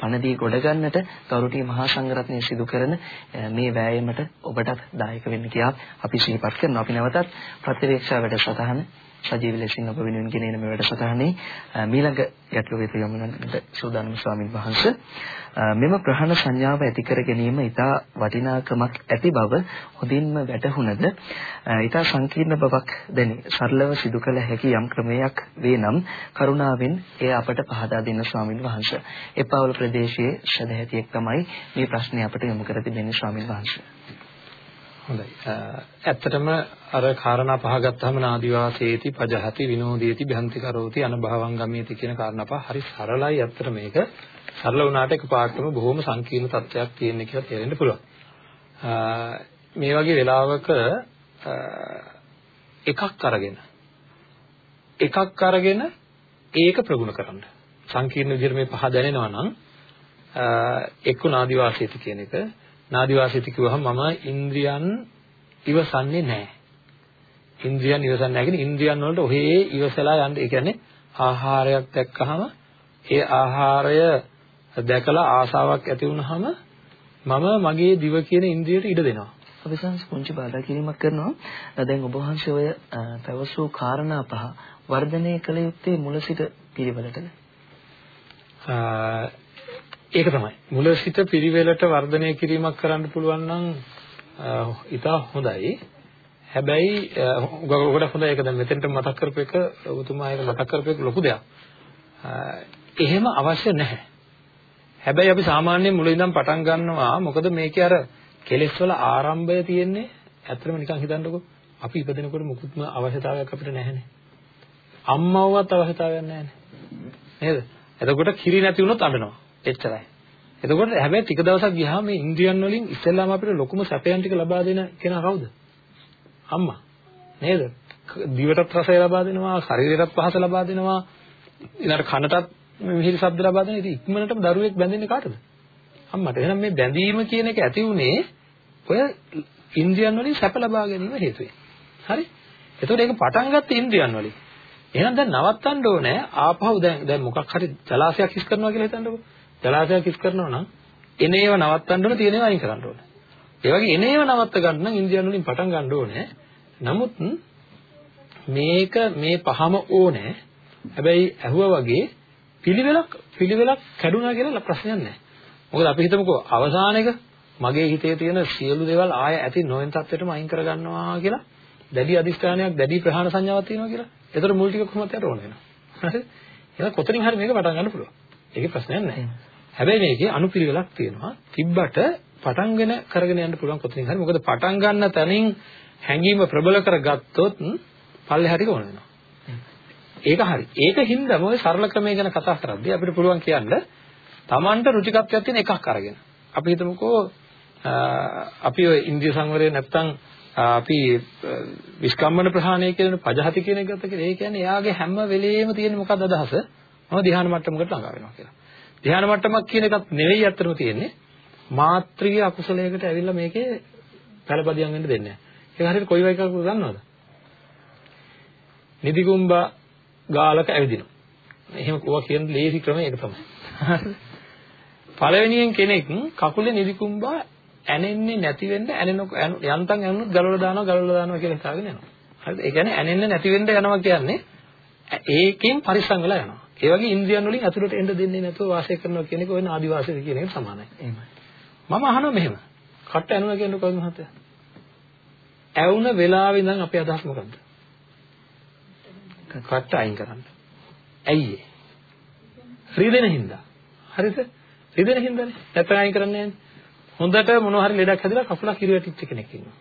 පණදී ගොඩ ගන්නට ගෞරවනීය මහා සංඝරත්නය සිදු කරන මේ වෑයමට ඔබටත් දායක වෙන්න කියා අපි සිහිපත් කරනවා. අපි නැවතත් ප්‍රතිවේක්ෂා වැඩසටහන සජීව ලෙසින් ඔබ වෙනුවෙන් ගෙනෙන මේ වැඩසටහනේ මීළඟ ගැටළු වෙත යොමු වෙනට සූදානම් ස්වාමින් වහන්සේ මෙම ප්‍රහාණ සංඥාව ඇති කර ගැනීම ඊටා වටිනාකමක් ඇති බව හොඳින්ම වැටහුණද ඊටා සංකීර්ණ බවක් දැනේ. සරලව සිදු කළ හැකි යම් ක්‍රමයක් වේ නම් කරුණාවෙන් එය අපට පහදා දෙන්න ස්වාමින් වහන්සේ. එපවල ප්‍රදේශයේ ශ්‍රද්ධාතියෙක් තමයි මේ ප්‍රශ්නේ අපට යොමු කර තිබෙන්නේ ස්වාමින් වහන්සේ. හොඳයි. ඇත්තටම අර කාරණා පහ ගත්තාම නාදිවාසේති පජහති විනෝදේති භ්‍යන්ති කරෝති අනභවං ගමේති කියන කාරණා පහ හරි සරලයි ඇත්තට මේක. සරල වුණාට එකපාරටම බොහොම සංකීර්ණ තත්ත්වයක් තියෙන කියලා තේරෙන්න පුළුවන්. මේ වගේ වෙලාවක එකක් අරගෙන එකක් අරගෙන ඒක ප්‍රගුණ කරන්න. සංකීර්ණ විදිහට මේ පහ දැනෙනවා නම් එක්ක නාදිවාසීති කියන එක නාදිවාසීති කිව්වහම මම ඉන්ද්‍රියන් ඉවසන්නේ නැහැ. ඉන්ද්‍රියන් ඉවසන්නේ නැහැ කියන්නේ ඉන්ද්‍රියන් වලට ඔහේ ඉවසලා යන්න. ඒ කියන්නේ ආහාරයක් දැක්කහම ඒ ආහාරය දැකලා ආසාවක් ඇති වුනහම මම මගේ දිව කියන ඉන්ද්‍රියට ඉඩ දෙනවා. අපි සංස් පුංචි බාධා කිරීමක් කරනවා. දැන් ඔබ වහන්සේ ඔය පැවසූ කාරණා පහ වර්ධනය කළ යුත්තේ මුල සිට පිළිවෙලටද? ඒක තමයි. මුල සිට පිළිවෙලට වර්ධනය කිරීමක් කරන්න පුළුවන් නම් ඉතා හොඳයි. හැබැයි ගොඩක් හොඳයි ඒක දැන් මෙතෙන්ට මතක් කරපු එක ඔබතුමා ඒක මතක් කරපු එක ලොකු දෙයක්. එහෙම අවශ්‍ය නැහැ. හැබැයි අපි සාමාන්‍යයෙන් මුල ඉඳන් පටන් ගන්නවා මොකද මේකේ අර කෙලෙස් වල ආරම්භය තියෙන්නේ ඇත්තටම නිකන් හිතන්නකෝ අපි ඉපදෙනකොට මුකුත්ම අවශ්‍යතාවයක් අපිට නැහැනේ. අම්මවවත් අවශ්‍යතාවයක් නැහැනේ. නේද? එතකොට කිරි නැති වුණොත් අඬනවා. එච්චරයි. එතකොට හැබැයි ටික දවසක් ගියාම මේ ඉන්ද්‍රියන් වලින් ඉස්සෙල්ලාම අපිට ලොකුම සැපයන් ටික ලබා දෙන කෙනා කවුද? අම්මා. නේද? දිවටත් රසය ලබා දෙනවා, ශරීරයටත් පහස ලබා දෙනවා, ඊළඟට කනටත් මිහිරි ශබ්ද ලබා දෙනවා. ඉතින් ඉක්මනටම දරුවෙක් බැඳෙන්නේ කාටද? අම්මට. එහෙනම් මේ බැඳීම කියන එක ඇති උනේ ඔය ඉන්ද්‍රියන් වලින් සැප ලබා ගැනීම හේතුවෙන්. හරි? එතකොට ඒක පටන් ගත්ත ඉන්ද්‍රියන් වලින්. එහෙනම් දැන් නවත්තන්න ඕනේ ආපහු දැන් දැන් මොකක් හරි ජලාශයක් හිස් කරනවා කියලා හිතන්නකෝ. ජලාශයක් හිස් කරනවා නම් එන ඒවා නවත්තන්න ඕනේ තියෙන ඒවා අයින් කරන්න ඕනේ. ඒ වගේ එන ඒවා නවත්ත ගන්න නම් ඉන්දියන් වලින් පටන් ගන්න ඕනේ. නමුත් මේක මේ පහම ඕනේ. හැබැයි ඇහුවා වගේ පිළිවෙලක් පිළිවෙලක් කැඩුනා කියලා ප්‍රශ්නයක් නැහැ. මොකද අපි හිතමුකෝ අවසාන එක මගේ හිතේ තියෙන සියලු දේවල් ආය ඇති නොවන තත්ත්වෙටම අයින් කරගන්නවා කියලා දැඩි අදිස්ථානයක් දැඩි ප්‍රහාණ සංඥාවක් තියෙනවා කියලා. ඒතර මුල් ටික කොහොමද යට ඕන වෙනවා. හරි? එහෙනම් කොතනින් හරි මේක පටන් ගන්න පුළුවන්. ඒකේ ප්‍රශ්නයක් නැහැ. හැබැයි මේකේ අනුපිළිවෙලක් තියෙනවා. තිබ්බට පටන්ගෙන කරගෙන යන්න පුළුවන් කොතනින් හරි. මොකද පටන් ගන්න තැනින් හැඟීම ප්‍රබල කරගත්තොත් පල්ලෙහාට ඕන වෙනවා. ඒක හරි. ඒක හින්දා මොකද සරල ක්‍රමය ගැන කතා කරද්දී අපිට පුළුවන් කියන්න Tamanට රුචිකත්වයක් තියෙන එකක් අරගෙන. අපි හිතමුකෝ අපි ඔය ඉන්ද්‍රිය සංවරය නැත්තම් අපි විස්කම්මන ප්‍රහාණය කියන පජහති කියන එක ගත්ත කියලා. ඒ කියන්නේ එයාගේ හැම වෙලෙම තියෙන මොකක්ද අදහස? මම ධ්‍යාන මට්ටමකට ළඟා වෙනවා කියලා. ධ්‍යාන මට්ටමක් කියන එකක් නෙවෙයි අත්‍තරම තියෙන්නේ. මාත්‍රික අකුසලයකට ඇවිල්ලා මේකේ පළපදියම් වෙන්න දෙන්නේ නැහැ. ඒක හරියට කොයි වගේ එකක්ද දන්නවද? නිදිගුම්බා ගාලක ඇවිදිනවා. එහෙම කොවා කියන ලේසි ක්‍රමය ඒක තමයි. පළවෙනියෙන් කෙනෙක් කකුලේ නිදිකුම්බා ඇනෙන්නේ නැති වෙන්න ඇනෙන යන්තම් ඇනුනොත් ගලවලා දානවා ගලවලා දානවා කියලා හිතාගෙන යනවා. හරිද? ඒ කියන්නේ ඇනෙන්නේ නැති වෙන්න යනවා කියන්නේ ඒකෙන් පරිස්සම් වෙලා යනවා. ඒ වගේ ඉන්ද්‍රියන් වලින් අතුලට එන්න දෙන්නේ නැතුව වාසය කරනවා කියන එක ඔය ආදිවාසීද කියන එකට සමානයි. එහෙමයි. මම අහනවා මෙහෙම. කට ඇනුණා කියන්නේ කොහොමද මහත්තයා? ඇවුන වෙලාවෙ ඉඳන් අපේ අදහස් මොකද්ද? කට අයින් කරන්න. ඇයි ඒ? රිදෙන හින්දා. හරිද? රිදෙන හින්දානේ. නැත්නම් අයින් කරන්නේ නැහැ. හොඳට මොනවා හරි ලෙඩක් හැදිලා කකුලක් ඉර වැටිච්ච කෙනෙක් ඉන්නවා.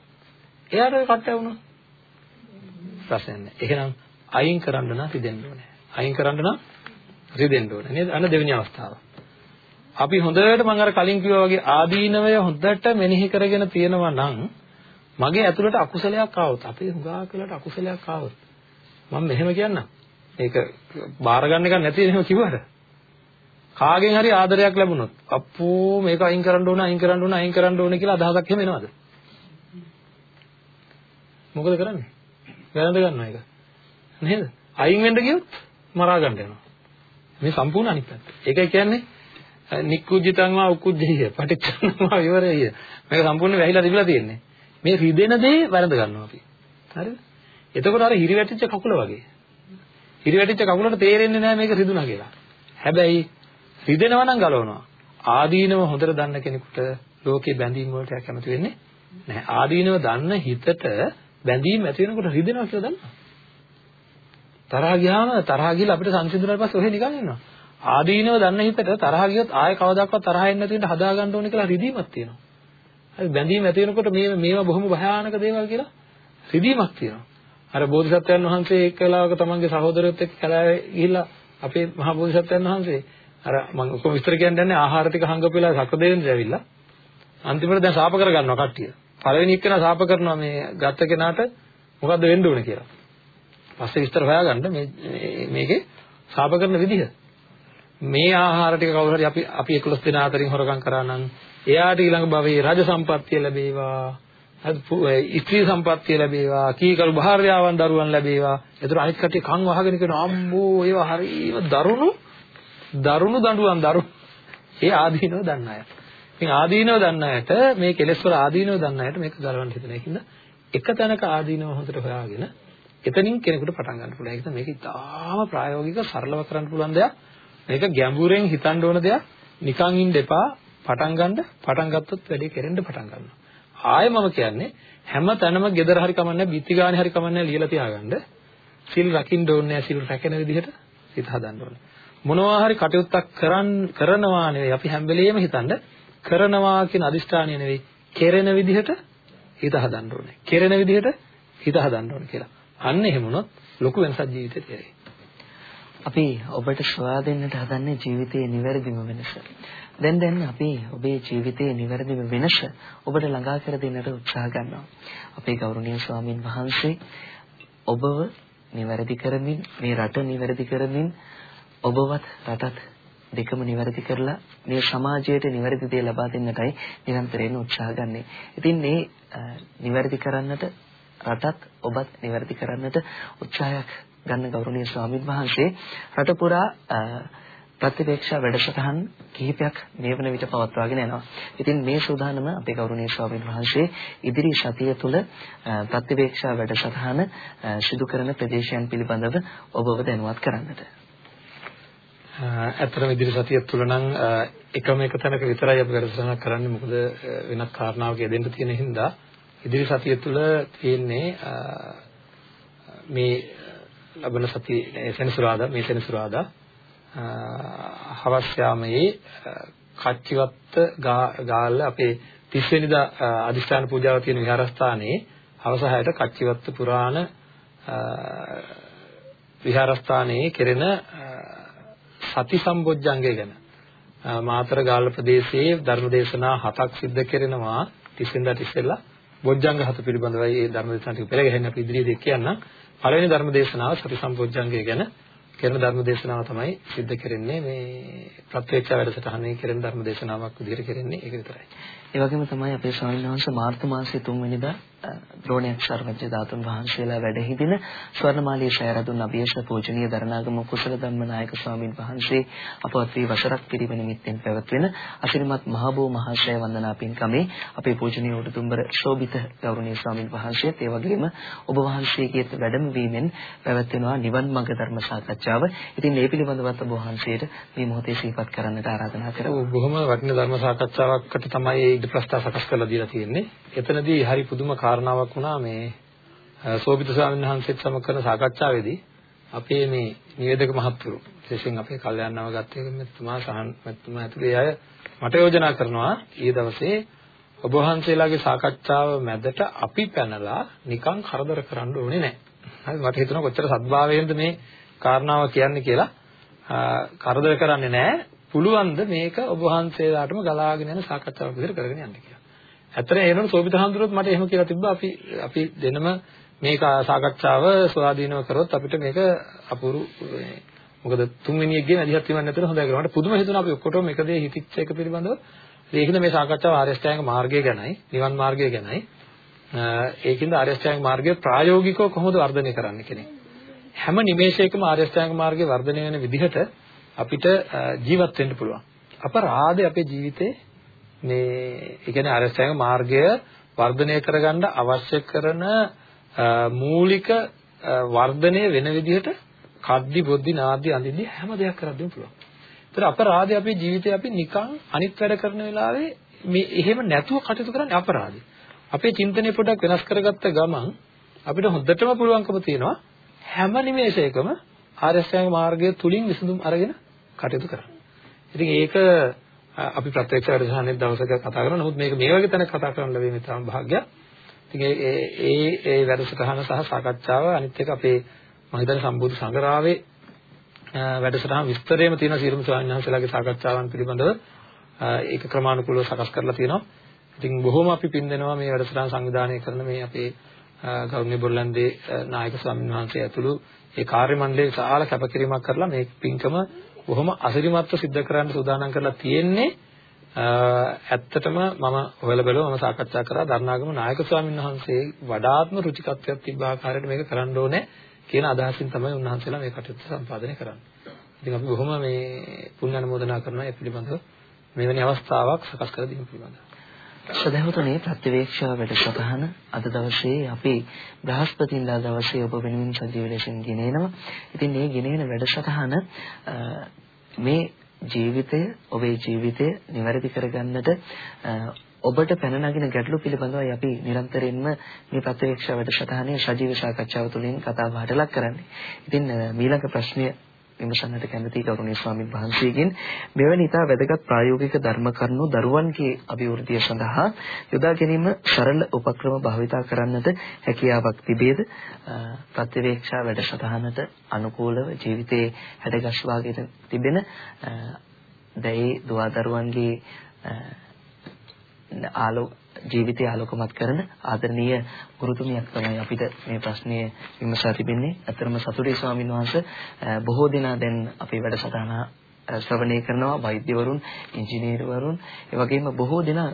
එයාට ඔය කට ඇවුණා. ප්‍රශ්නයක් නැහැ. එහෙනම් අයින් කරන්න නම් රිදෙන්න ඕනේ. අයින් කරන්න නම් රිදෙන්න ඕනේ. නේද? අන්න දෙවෙනි අවස්ථාව. අපි හොඳට මම අර කලින් කිව්වා වගේ ආදීනවය හොඳට මෙනෙහි කරගෙන තියෙනවා නම් මගේ ඇතුළට අකුසලයක් ආවොත් අපේ හුඟා කළට අකුසලයක් ආවොත් මම මෙහෙම කියන්නම්. ඒක බාර ගන්න එක නැති එහෙම කිව්වට කාගෙන් හරි ආදරයක් ලැබුණොත් අප්පෝ මේක අයින් කරන්න ඕන අයින් කරන්න ඕන අයින් කරන්න ඕන කියලා අදහසක් එහෙම එනවද? මොකද කරන්නේ? වැරඳ ගන්නවා ඒක. නේද? අයින් වෙන්න ගියොත් මරා ගන්න යනවා. මේ සම්පූර්ණ අනිත් පැත්ත. ඒකයි කියන්නේ නික්කුජිතං වා උකුජ්ජිය පටිච්චසමුප්පාද විවරය. මේක සම්පූර්ණ වැහිලා තිබිලා තියෙන්නේ. මේ රිදෙන දේ වැරඳ ගන්නවා අපි. හරිද? එතකොට අර හිරි වැටිච්ච කකුල වගේ. හිරි වැටිච්ච කකුලට තේරෙන්නේ නැහැ මේක රිදුනා කියලා. හැබැයි රිදෙනවා නම් ගලවනවා. ආදීනව හොඳට දන්න කෙනෙකුට ලෝකේ බැඳීම් වලට කැමති වෙන්නේ නැහැ. ආදීනව දන්න හිතට බැඳීම් ඇති වෙනකොට රිදෙනවා කියලා දන්නවා. තරහ ගියාම තරහ ගිහලා අපිට සංසිඳුනාට පස්සේ ඔහෙ නිකන් ඉන්නවා. ආදීනව දන්න හිතට තරහ ගියොත් ආයෙ කවදාකවත් තරහ එන්නේ නැති වෙන්න හදා ගන්න ඕනේ කියලා රිදීමක් තියෙනවා. හරි බැඳීම් ඇති වෙනකොට මේ මේවා බොහොම භයානක දේවල් කියලා රිදීමක් තියෙනවා. අර බෝධිසත්වයන් වහන්සේ එක් වෙලාවක තමන්ගේ සහෝදරයොත් එක්ක කලාවේ ගිහිල්ලා අපේ මහා බෝධිසත්වයන් වහන්සේ අර මම ඔක්කොම විස්තර කියන්න යන්නේ ආහාර ටික හංගපෙලා සක්‍රදේවෙන්ද ඇවිල්ලා අන්තිමට දැන් ශාප කර ගන්නවා කට්ටිය. පළවෙනි එක්කෙනා ශාප කරනවා මේ ගත්ත කෙනාට මොකද්ද වෙන්න ඕනේ කියලා. පස්සේ විස්තර හොයාගන්න මේ මේකේ ශාප කරන විදිහ. මේ ආහාර ටික කවුරු හරි අපි අපි 11 දෙනා අතරින් හොරකම් කරා නම් එයාට ඊළඟ භවයේ රාජ සම්පත්තිය ලැබේවා. ස්ත්‍රී සම්පත්තිය ලැබේවා. කීකරු භාර්යාවන් දරුවන් ලැබේවා. ඒතර අනිත් කට්ටිය කන් වහගෙන කියන අම්මෝ ඒවා හරිම දරුණු දරුණු දඬුවම් දරුණු ඒ ආදීනව දන්න අය. ඉතින් ආදීනව දන්න අයට මේ කෙලෙස් වල ආදීනව දන්න අයට මේක ගලවන්න හිතන එකකින්ද එක තැනක ආදීනව හොඳට හොයාගෙන එතනින් කෙනෙකුට පටන් ගන්න පුළුවන්. ඒක මේක ඉතාම ප්‍රායෝගික සරලව කරන්න පුළුවන් දෙයක්. මේක ගැඹුරෙන් හිතන්න ඕන දෙයක්. නිකන් ඉන්න එපා. පටන් ගන්න පටන් ගත්තොත් වැඩේ කෙරෙන්න පටන් ගන්නවා. ආයෙ මම කියන්නේ හැම තැනම gedara hari කමන්නේ බිත්ති ගානේ hari කමන්නේ ලියලා තියාගන්න. සිල් රකින්න ඕනේ සිල් රැකෙන විදිහට හිත හදන්න ඕනේ. මොනවා හරි කටයුත්තක් කරන් කරනවා නෙවෙයි අපි හැම වෙලෙම හිතන්න කරනවා කියන අදිෂ්ඨානය නෙවෙයි කෙරෙන විදිහට හිත හදන්න ඕනේ. කෙරෙන විදිහට හිත හදන්න ඕනේ කියලා. අන්න එහෙම වුණොත් ලොකු වෙනසක් ජීවිතේ තියෙයි. අපි ඔබට සොයා දෙන්නට හදන්නේ ජීවිතයේ නිවැරදිම වෙනස. දැන් දැන් අපි ඔබේ ජීවිතයේ නිවැරදිම වෙනස ඔබට ළඟා කර දෙන්නට උත්සාහ ගන්නවා. අපේ ගෞරවනීය ස්වාමින් වහන්සේ ඔබව නිවැරදි කරමින් මේ රට නිවැරදි කරමින් ඔබවත් රටත් දෙකම නිවැරදි කරලා මේ සමාජයට නිවැරදි දේ ලබා දෙන්නටයි නිරන්තරයෙන් උත්සාහ ගන්නෙ. ඉතින් මේ නිවැරදි කරන්නට රටත් ඔබත් නිවැරදි කරන්නට උත්සාහයක් ගන්න ගෞරවනීය ස්වාමින් වහන්සේ රට පුරා ප්‍රතිවේක්ෂා වැඩසටහන් කිහිපයක් මේ වන විට පවත්වාගෙන යනවා. ඉතින් මේ සූදානම අපේ ගෞරවනීය ස්වාමීන් වහන්සේ ඉදිරි සතිය තුළ ප්‍රතිවේක්ෂා වැඩසටහන සිදු කරන ප්‍රදේශයන් පිළිබඳව ඔබව දැනුවත් කරන්නට. ඇත්තටම ඉදිරි සතිය තුළ නම් එකම එක තැනක විතරයි අපි වැඩසටහනක් කරන්නේ මොකද වෙනත් කාරණාවක යෙදෙන්න තියෙන හින්දා ඉදිරි සතිය තුළ තියෙන්නේ මේ ලබන සතියේ සෙනසුරාදා මේ සෙනසුරාදා හවස් යාමයේ කච්චිවත්ත ගාල්ල අපේ 30 වෙනිදා අදිස්ථාන පූජාව තියෙන විහාරස්ථානයේ හවස 6ට කච්චිවත්ත පුරාණ විහාරස්ථානයේ කෙරෙන සති සම්බොජ්ජංගය ගැන. මාතර ගාල්ල ප්‍රදේශයේ ධර්මදේශනා හතක් සිද්ධ කෙරෙනවා 30 වෙනිදාට ඉස්සෙල්ලා බොජ්ජංග හත පිළිබඳවයි මේ ධර්මදේශනා ටික පෙරගෙන අපි ඉදිරියේදී කියන්නම්. පළවෙනි ධර්මදේශනාව සති සම්බොජ්ජංගය ගැන. කරන ධර්ම දේශනාව තමයි සිද්ධ කරන්නේ මේ ප්‍රත්‍යක්ෂ වැඩසටහනේ කරන ධර්ම දේශනාවක් විදිහට කරන්නේ. ඒක විතරයි. ඒ වගේම තමයි අපේ ස්වාමීන් වහන්සේ මාර්තු මාසයේ 3 වෙනිදා ද්‍රෝණයක් සර්වජ්‍ය ධාතුන් වහන්සේලා වැඩ හිඳින ස්වර්ණමාලී ශයරදුන් අභියස පූජනීය දරණාගම කුසල ධම්මනායක ස්වාමීන් වහන්සේ අපවත් වී වසරක් පිරිවෙන නිමිත්තෙන් පැවැත්වෙන අසිරිමත් මහබෝ මහාශය වන්දනා පින්කමේ අපේ පූජනීය උඩුදුම්බර ශෝභිත ගෞරවනීය ස්වාමීන් වහන්සේත් ඒ වගේම ඔබ වහන්සේගේ වැඩම වීමෙන් පැවැත්වෙනවා නිවන් මඟ ධර්ම සාකච්ඡාව. ඉතින් මේ පිළිබඳවත් ඔබ වහන්සේට මේ මොහොතේ සිහිපත් කරන්නට ආරාධනා කරමු. බොහොම වටිනා ධර්ම සාකච්ඡාවකට තමයි ඉද ප්‍රස්තාව සකස් කරලා දීලා තියෙන්නේ. එතනදී හරි පුදුම කාරණාවක් වුණා මේ සෝබිත ස්වාමීන් වහන්සේත් සමග කරන සාකච්ඡාවේදී අපේ මේ නිවේදක මහත්තුරු විශේෂයෙන් අපේ කල්යාණව ගත්තේ මෙතුමා සහන් මෙතුමා ඇතුලේ අය මට යෝජනා කරනවා ඊයේ දවසේ ඔබ වහන්සේලාගේ සාකච්ඡාව මැදට අපි පැනලා නිකන් කරදර කරන්න ඕනේ නැහැ. හරි මට හිතෙනවා කොච්චර සත්භාවයෙන්ද මේ කාරණාව කියන්නේ කියලා කරදර කරන්නේ නැහැ. පුළුවන් ද මේක ඔබ වහන්සේලාටම ගලාගෙන යන සාකච්ඡාවක් විදිහට කරගෙන යන්න කියලා. ඇත්තට ඒ වෙනකොට සෝබිත හඳුරොත් මට එහෙම කියලා තිබ්බා අපි අපි දෙනම මේක සාකච්ඡාව ස්වාධීනව කරොත් අපිට මේක අපුරු මොකද තුන්වෙනි එකගේ මැදිහත් වීමක් නැතුව හොඳයි කියලා. මට පුදුම හිතුණා අපි ඔක්කොටම එක දේ හිතිච්ච එක පිළිබඳව. ඒකින්ද මේ සාකච්ඡාව ආර්යශ්‍රැංග මාර්ගය ගැනයි, නිවන් මාර්ගය ගැනයි. ඒකින්ද ආර්යශ්‍රැංග මාර්ගය ප්‍රායෝගිකව කොහොමද වර්ධනය කරන්න කෙනෙක්. හැම නිමේෂයකම ආර්යශ්‍රැංග මාර්ගය වර්ධනය වෙන විදිහට අපිට ජීවත් වෙන්න පුළුවන්. අපරාධේ අපේ ජීවිතේ මේ ඒ කියන්නේ අරසයන් මාර්ගය වර්ධනය කරගන්න අවශ්‍ය කරන මූලික වර්ධනය වෙන විදිහට කද්දි බොද්දි නාද්දි අඳින්දි හැම දෙයක් කරද්දිම පුළුවන්. ඒතර අපරාධය අපේ ජීවිතේ අපි නිකන් අනිත් වැඩ කරන වෙලාවේ මේ එහෙම නැතුව කටයුතු කරන්නේ අපරාධය. අපේ චින්තනය පොඩ්ඩක් වෙනස් කරගත්ත ගමන් අපිට හොඳටම පුළුවන්කම තියෙනවා හැම නිමේෂයකම ආර්ය අෂ්ටාංග මාර්ගය තුලින් විසඳුම් අරගෙන කටයුතු කරන්න. ඉතින් ඒක අපි ප්‍රත්‍යක්ෂ වැඩසටහනේ දවසක කතා කරනවා. නමුත් මේක මේ වගේ තැනක කතා කරන්න ලැබෙන්නේ තාම භාග්‍යයක්. ඉතින් ඒ ඒ ඒ වැඩසටහන සහ සාකච්ඡාව අනිත් එක අපේ මම හිතන්නේ සම්බුද්ධ සංගරාවේ වැඩසටහන විස්තරයේම තියෙන සියලුම ස්වාමීන් වහන්සේලාගේ සාකච්ඡාවන් පිළිබඳව ඒක ක්‍රමානුකූලව සකස් කරලා තියෙනවා. ඉතින් බොහොම අපි පින් දෙනවා මේ වැඩසටහන සංවිධානය කරන මේ අපේ ගෞරවනීය බොරලන්දේ නායක ස්වාමීන් වහන්සේ ඇතුළු ඒ කාර්ය මණ්ඩලයේ විශාල කැපකිරීමක් කරලා මේ පින්කම බොහොම අසිරිමත්ව සිද්ධ කරන්න සූදානම් කරලා තියෙන්නේ ඇත්තටම මම හොයලා බලුවා මම සාකච්ඡා කරා දරණාගම නායක ස්වාමීන් වහන්සේ වඩාත්ම රුචිකත්වයක් තිබ්බ ආකාරයට මේක කරන්න ඕනේ කියන අදහසින් තමයි උන්වහන්සේලා මේ කටයුත්ත සම්පාදනය කරන්නේ. ඉතින් අපි බොහොම මේ පුණ්‍ය අනුමෝදනා කරනවා ඒ පිළිබඳව මෙවැනි අවස්ථාවක් සකස් කර දීම පිළිබඳව. සදහවතුනේ ප්‍රතිවේක්ෂා වැඩසටහන අද දවසේ අපි බ්‍රහස්පතින්දා දවසේ ඔබ වෙනුවෙන් සජීව ලෙසින් ගෙනෙනවා. ඉතින් මේ ගෙනෙන වැඩසටහන මේ ජීවිතය ඔබේ ජීවිතය નિවැරදි කරගන්නට ඔබට පැන නගින ගැටලු පිළිබඳවයි අපි නිරන්තරයෙන්ම මේ ප්‍රතිවේක්ෂා වැඩසටහනේ සජීව සාකච්ඡාව තුළින් කතා බහට ලක් කරන්නේ. ඉතින් ඊළඟ ප්‍රශ්නය විමසන්නට කැමති ගෞරවනීය ස්වාමීන් වහන්සේගෙන් මෙවැනි ඉතා වැදගත් ප්‍රායෝගික ධර්ම කරුණු දරුවන්ගේ අභිවෘද්ධිය සඳහා යොදා ගැනීම සරල උපක්‍රම භාවිතා කරන්නට හැකියාවක් තිබේද? ප්‍රතිවේක්ෂා වැඩසටහනට අනුකූලව ජීවිතයේ හැඩගස්වාගෙන තිබෙන දැයි දුවා දරුවන්ගේ ආලෝක ජීවිතය ආලෝකමත් කරන ආදරණීය ගුරුතුමියක් තමයි අපිට මේ ප්‍රශ්නය විමසා තිබෙන්නේ. අතරම සතුටේ ස්වාමීන් වහන්සේ බොහෝ දෙනා දැන් අපේ වැඩසටහන ශ්‍රවණය කරනවා වෛද්‍යවරුන්, ඉංජිනේරුවරුන්, ඒ වගේම බොහෝ දෙනා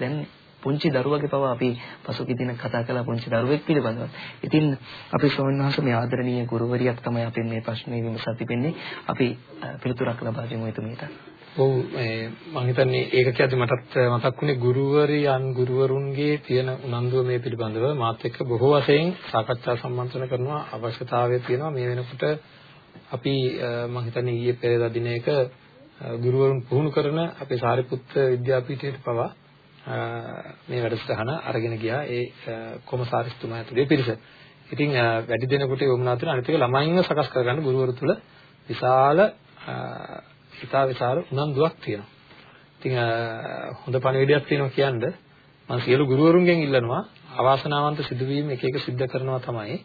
දැන් පුංචි දරුවගේ පවා අපි පසුගිය දින කතා කළා පුංචි දරුවෙක් පිළිබඳව. ඉතින් අපි ස්වාමීන් වහන්සේ මේ ආදරණීය ගුරුවරියක් තමයි අපි මේ ප්‍රශ්නේ විමසා තිබෙන්නේ. අපි පිළිතුරක් ලබා දෙමු එතුමියට. ඔව් මම හිතන්නේ ඒක කියද්දි මටත් මතක් වුණේ ගුරුවරියන් ගුරුවරුන්ගේ තියෙන උනන්දුව මේ පිළිබඳව මාත් එක්ක බොහෝ වශයෙන් සාකච්ඡා සම්මන්ත්‍රණ කරනවා අවශ්‍යතාවය තියෙනවා මේ වෙනකොට අපි මම හිතන්නේ ඊයේ පෙරේදා දිනයක ගුරුවරුන් පුහුණු කරන අපේ සාරිපුත්ත විද්‍යාපීඨයට පවා මේ වැඩසටහන අරගෙන ගියා ඒ කොමසාරිස්තුමා ඇතුලේ පිරිස. ඉතින් වැඩි දෙනෙකුට යොමුනා තියෙන අනිත් එක ළමයින්ව සකස් කරගන්න ගුරුවරු තුල විශාල ඉතා විශාල උනන්දුවක් තියෙනවා. ඉතින් හොඳ පණිවිඩයක් තියෙනවා කියන්නේ මම සියලු ගුරුවරුන්ගෙන් ඉල්ලනවා අවාසනාවන්ත සිදුවීම් එක එක සිද්ධ කරනවා තමයි.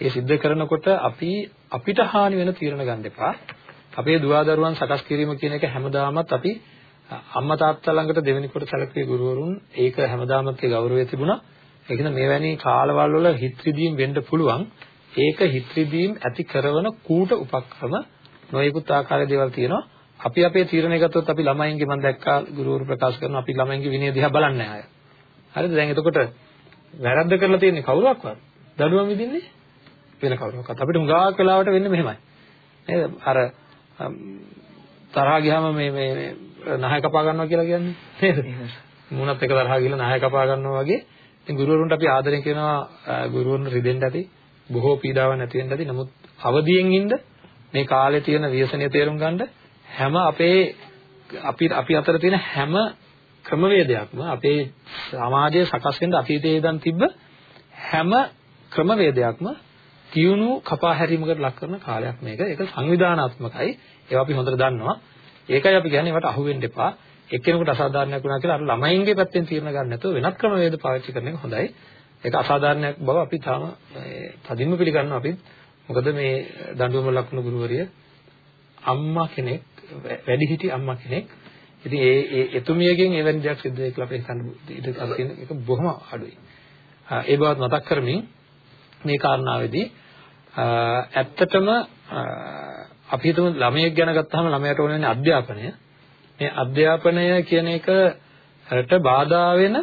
ඒ සිද්ධ කරනකොට අපි අපිට හානි වෙන තීරණ ගන්න එපා. අපේ දුවදරුවන් සකස් කිරීම කියන එක හැමදාමත් අපි අම්මා තාත්තා ළඟට දෙවෙනි කොට සැලකුවේ ගුරුවරුන් ඒක හැමදාමත් ඒ ගෞරවය තිබුණා. ඒක නිසා මෙවැනි කාලවල වල හිත් රිදීම් වෙන්න පුළුවන්. ඒක හිත් රිදීම් ඇති කරන කූට උපක්‍රම නොයෙකුත් ආකාරයේ දේවල් තියෙනවා. අපි අපේ තීරණය ගත්තොත් අපි ළමයින්ගේ මම දැක්කා ගුරුවරු ප්‍රකාශ කරන අපි ළමයින්ගේ විනය දිහා බලන්නේ නැහැ. හරිද? දැන් එතකොට වැරද්ද කරලා තියෙන්නේ කවුරුවක්වත්? දඩුවම් විදින්නේ වෙන කවුරුවක්වත්. අපිට හුඟක් වෙලාවට වෙන්නේ මෙහෙමයි. නේද? අර තරහා ගියාම මේ මේ නහය කපා ගන්නවා කියලා කියන්නේ නේද? මුණත් එක තරහා ගිහලා නහය කපා ගන්නවා වගේ. ඉතින් ගුරුවරුන්ට අපි ආදරෙන් කියනවා ගුරුවරුන් රිදෙන්න ඇති. බොහෝ පීඩාවක් නැති වෙන්න ඇති. නමුත් අවදියෙන් ඉන්න මේ කාලේ තියෙන ව්‍යසනය තේරුම් ගන්න හැම අපේ අපි අපි අතර තියෙන හැම ක්‍රමවේදයක්ම අපේ සමාජයේ සකස් වෙන්න අතීතයේ ඉඳන් තිබ්බ හැම ක්‍රමවේදයක්ම තියුණු කපා හැරීමකට ලක් කරන කාලයක් මේක. ඒක සංවිධානාත්මකයි. ඒවා අපි හොඳට දන්නවා. ඒකයි අපි කියන්නේ ඒවට අහු වෙන්න එපා. එක්කෙනෙකුට අසාධාරණයක් වුණා කියලා අර ළමයින්ගේ පැත්තෙන් තීරණ ගන්න නැතුව වෙනත් ක්‍රමවේද පාවිච්චි කරන එක හොඳයි. ඒක අසාධාරණයක් බව අපි තාම තදින්ම පිළිගන්නවා අපි. මොකද මේ දඬුවම ලකුණු ගුරුවරිය අම්මා කෙනෙක් වැඩිහිටි අම්මා කෙනෙක්. ඉතින් ඒ ඒ එතුමියගෙන් එවැනි දෙයක් සිද්ධ වෙයි කියලා අපි හිතන්න ඉඩ තියෙන එක බොහොම අඩුයි. ඒ බවත් මතක් කරමින් මේ කාරණාවේදී ඇත්තටම අපි හිතමු ළමයෙක් ගැන ගත්තාම ළමයට ඕන වෙන්නේ අධ්‍යාපනය. මේ අධ්‍යාපනය කියන එකට බාධා වෙන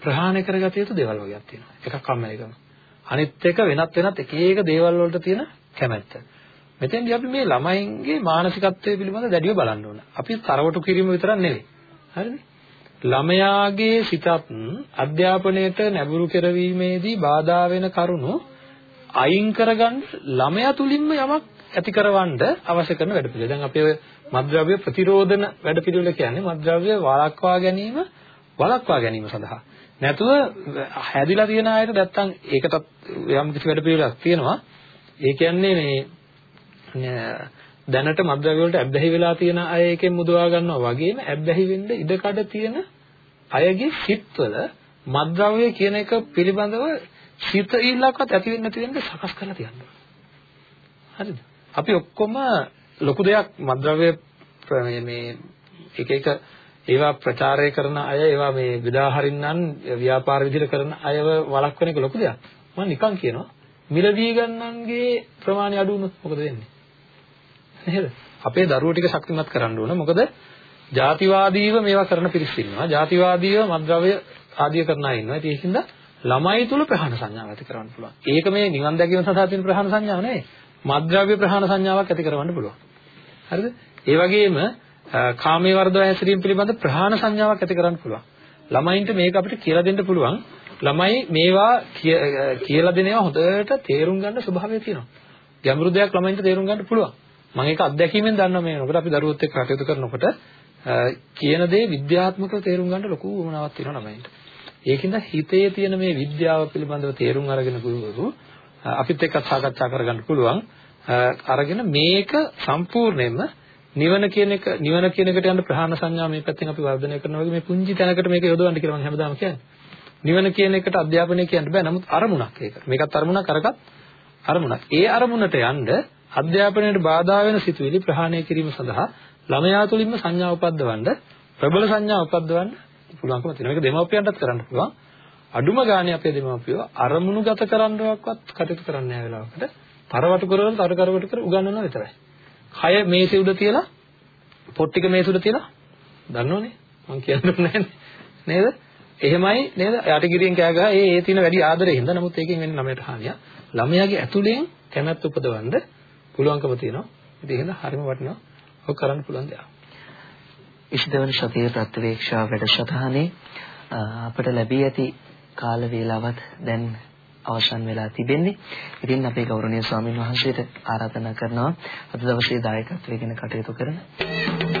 ප්‍රහාණය කරගatiya යුතු දේවල් වගේක් තියෙනවා. එකක් කම්මැලිකම. අනිත් එක වෙනත් වෙනත් එක එක දේවල් වලට තියෙන කැමැත්ත. මෙතෙන්දී අපි මේ ළමයින්ගේ මානසිකත්වය පිළිබඳව දැඩිව බලන්න ඕන. අපි තරවටු කිරීම විතරක් නෙවෙයි. හරිද? ළමයාගේ සිතත් අධ්‍යාපනයට නැඹුරු කරවීමේදී බාධා වෙන කරුණු අයින් කරගන්න ළමයා තුලින්ම යමක් ඇති කරවන්න අවශ්‍ය කරන වැඩපිළිවෙල. දැන් අපේ මත්ද්‍රව්‍ය ප්‍රතිරෝධන වැඩපිළිවෙල කියන්නේ මත්ද්‍රව්‍ය වළක්වා ගැනීම වළක්වා ගැනීම සඳහා. නැතුව හැදිලා තියෙන අයට නැත්තම් ඒකටත් යම් කිසි වැඩපිළිවෙලක් තියෙනවා. ඒ කියන්නේ මේ දැනට මත්ද්‍රව්‍ය වලට ඇබ්බැහි වෙලා තියෙන අය එකෙන් මුදවා ගන්නවා වගේම ඇබ්බැහි වෙන්න ඉඩකඩ තියෙන අයගේ සිත්වල මත්ද්‍රව්‍ය කියන එක පිළිබඳව සිත ඉල්ලක්වත් ඇති වෙන්න නැති වෙන්න සකස් කරලා තියන්න. හරිද? අපි ඔක්කොම ලොකු දෙයක් මත්ද්‍රව්‍ය මේ එක එක ඒවා ප්‍රචාරය කරන අය ඒවා මේ විදා හරින්නන් ව්‍යාපාර විදිහට කරන අයව වළක්වන එක ලොකු දෙයක්. මම නිකන් කියනවා මිලදී ගන්නන්ගේ ප්‍රමාණය අඩු වුණොත් මොකද වෙන්නේ? නේද? අපේ දරුවෝ ටික ශක්තිමත් කරන්න ඕන. මොකද ජාතිවාදීව මේවා කරන පිරිස් ඉන්නවා. ජාතිවාදීව මත්ද්‍රව්‍ය ආදිය කරන අය ඉන්නවා. ඒක හින්දා ළමයි තුල ප්‍රහාණ සංඥාව ඇති කරවන්න පුළුවන්. ඒක මේ නිවන් දැකීම සඳහා තියෙන ප්‍රහාණ සංඥාව නෙවෙයි. මත්ද්‍රව්‍ය ප්‍රහාණ සංඥාවක් ඇති කරවන්න පුළුවන්. හරිද? ඒ වගේම කාමයේ වර්ධව හැසිරීම පිළිබඳ ප්‍රහාණ සංඥාවක් ඇති කරන්න පුළුවන්. ළමයින්ට මේක අපිට කියලා දෙන්න පුළුවන්. ළමයි මේවා කියලා දෙන ඒවා හොඳට තේරුම් ගන්න ස්වභාවය තියෙනවා. ගැඹුරු දෙයක් ළමයින්ට තේරුම් ගන්න පුළුවන්. මම ඒක අත්දැකීමෙන් දන්නවා මේ වෙනකොට අපි දරුවොත් එක්ක කටයුතු කරනකොට කියන දේ විද්‍යාත්මකව තේරුම් ගන්න ලොකු උවමනාවක් තියෙනවා ළමයින්ට. ඒකින්ද හිතේ තියෙන මේ විද්‍යාව පිළිබඳව තේරුම් අරගෙන ගුරුවරු අපිත් එක්ක සාකච්ඡා කරගන්න පුළුවන්. අරගෙන මේක සම්පූර්ණයෙන්ම නිවන කියන එක නිවන කියන එකට යන ප්‍රහාණ සංඥා මේ පැත්තෙන් අපි වර්ධනය කරනවා වගේ මේ පුංචි තැනකට මේක යොදවන්න කියලා මම හැමදාම කියන්නේ. නිවන කියන එකට අධ්‍යාපනය කියන්න බෑ. නමුත් අරමුණක් ඒක. මේකත් අරමුණක් අරකට අරමුණක්. ඒ අරමුණට යන්න අධ්‍යාපනයට බාධා වෙන සිතුවිලි ප්‍රහාණය කිරීම සඳහා ළමයා තුළින්ම සංඥා උපද්දවන්න ප්‍රබල සංඥා උපද්දවන්න පුළුවන්කම තියෙනවා. මේක දෙමව්පියන්ටත් කරන්න පුළුවන්. අඩුම ගානේ අපේ දෙමව්පියෝ අරමුණු ගත කරන්නවක්වත් කටයුතු කරන්නේ නැහැ වෙලාවකට. තරවටු කරවල තර කරවටු කර උගන්වනවා විතරයි. කය මේසෙ උඩ තියලා පොත් ටික මේසෙ උඩ තියලා දන්නවනේ. මම කියන්නේ නැහැ නේද? එහෙමයි නේද? යටිගිරියෙන් කෑ ගහ ඒ ඒ තියෙන වැඩි ආදරේ හින්දා නමුත් ඒකෙන් වෙන්නේ ළමයට හානියක්. ළමයාගේ ඇතුලෙන් කැමැත්ත උපදවන්න පුළුවන්කම තියෙනවා. ඉතින් එහෙනම් හරිම වටිනවා. ඔක් කරන්න පුළුවන් දෙයක්. 22 වන සතියේ ප්‍රතිවේක්ෂා වැඩසටහනේ අපට ලැබී ඇති කාල වේලාවත් දැන් අවසන් වෙලා තිබෙන්නේ. ඉතින් අපේ ගෞරවනීය ස්වාමීන් වහන්සේට ආරාධනා කරනවා අද දවසේ දායකත්වයෙන් කටයුතු කරන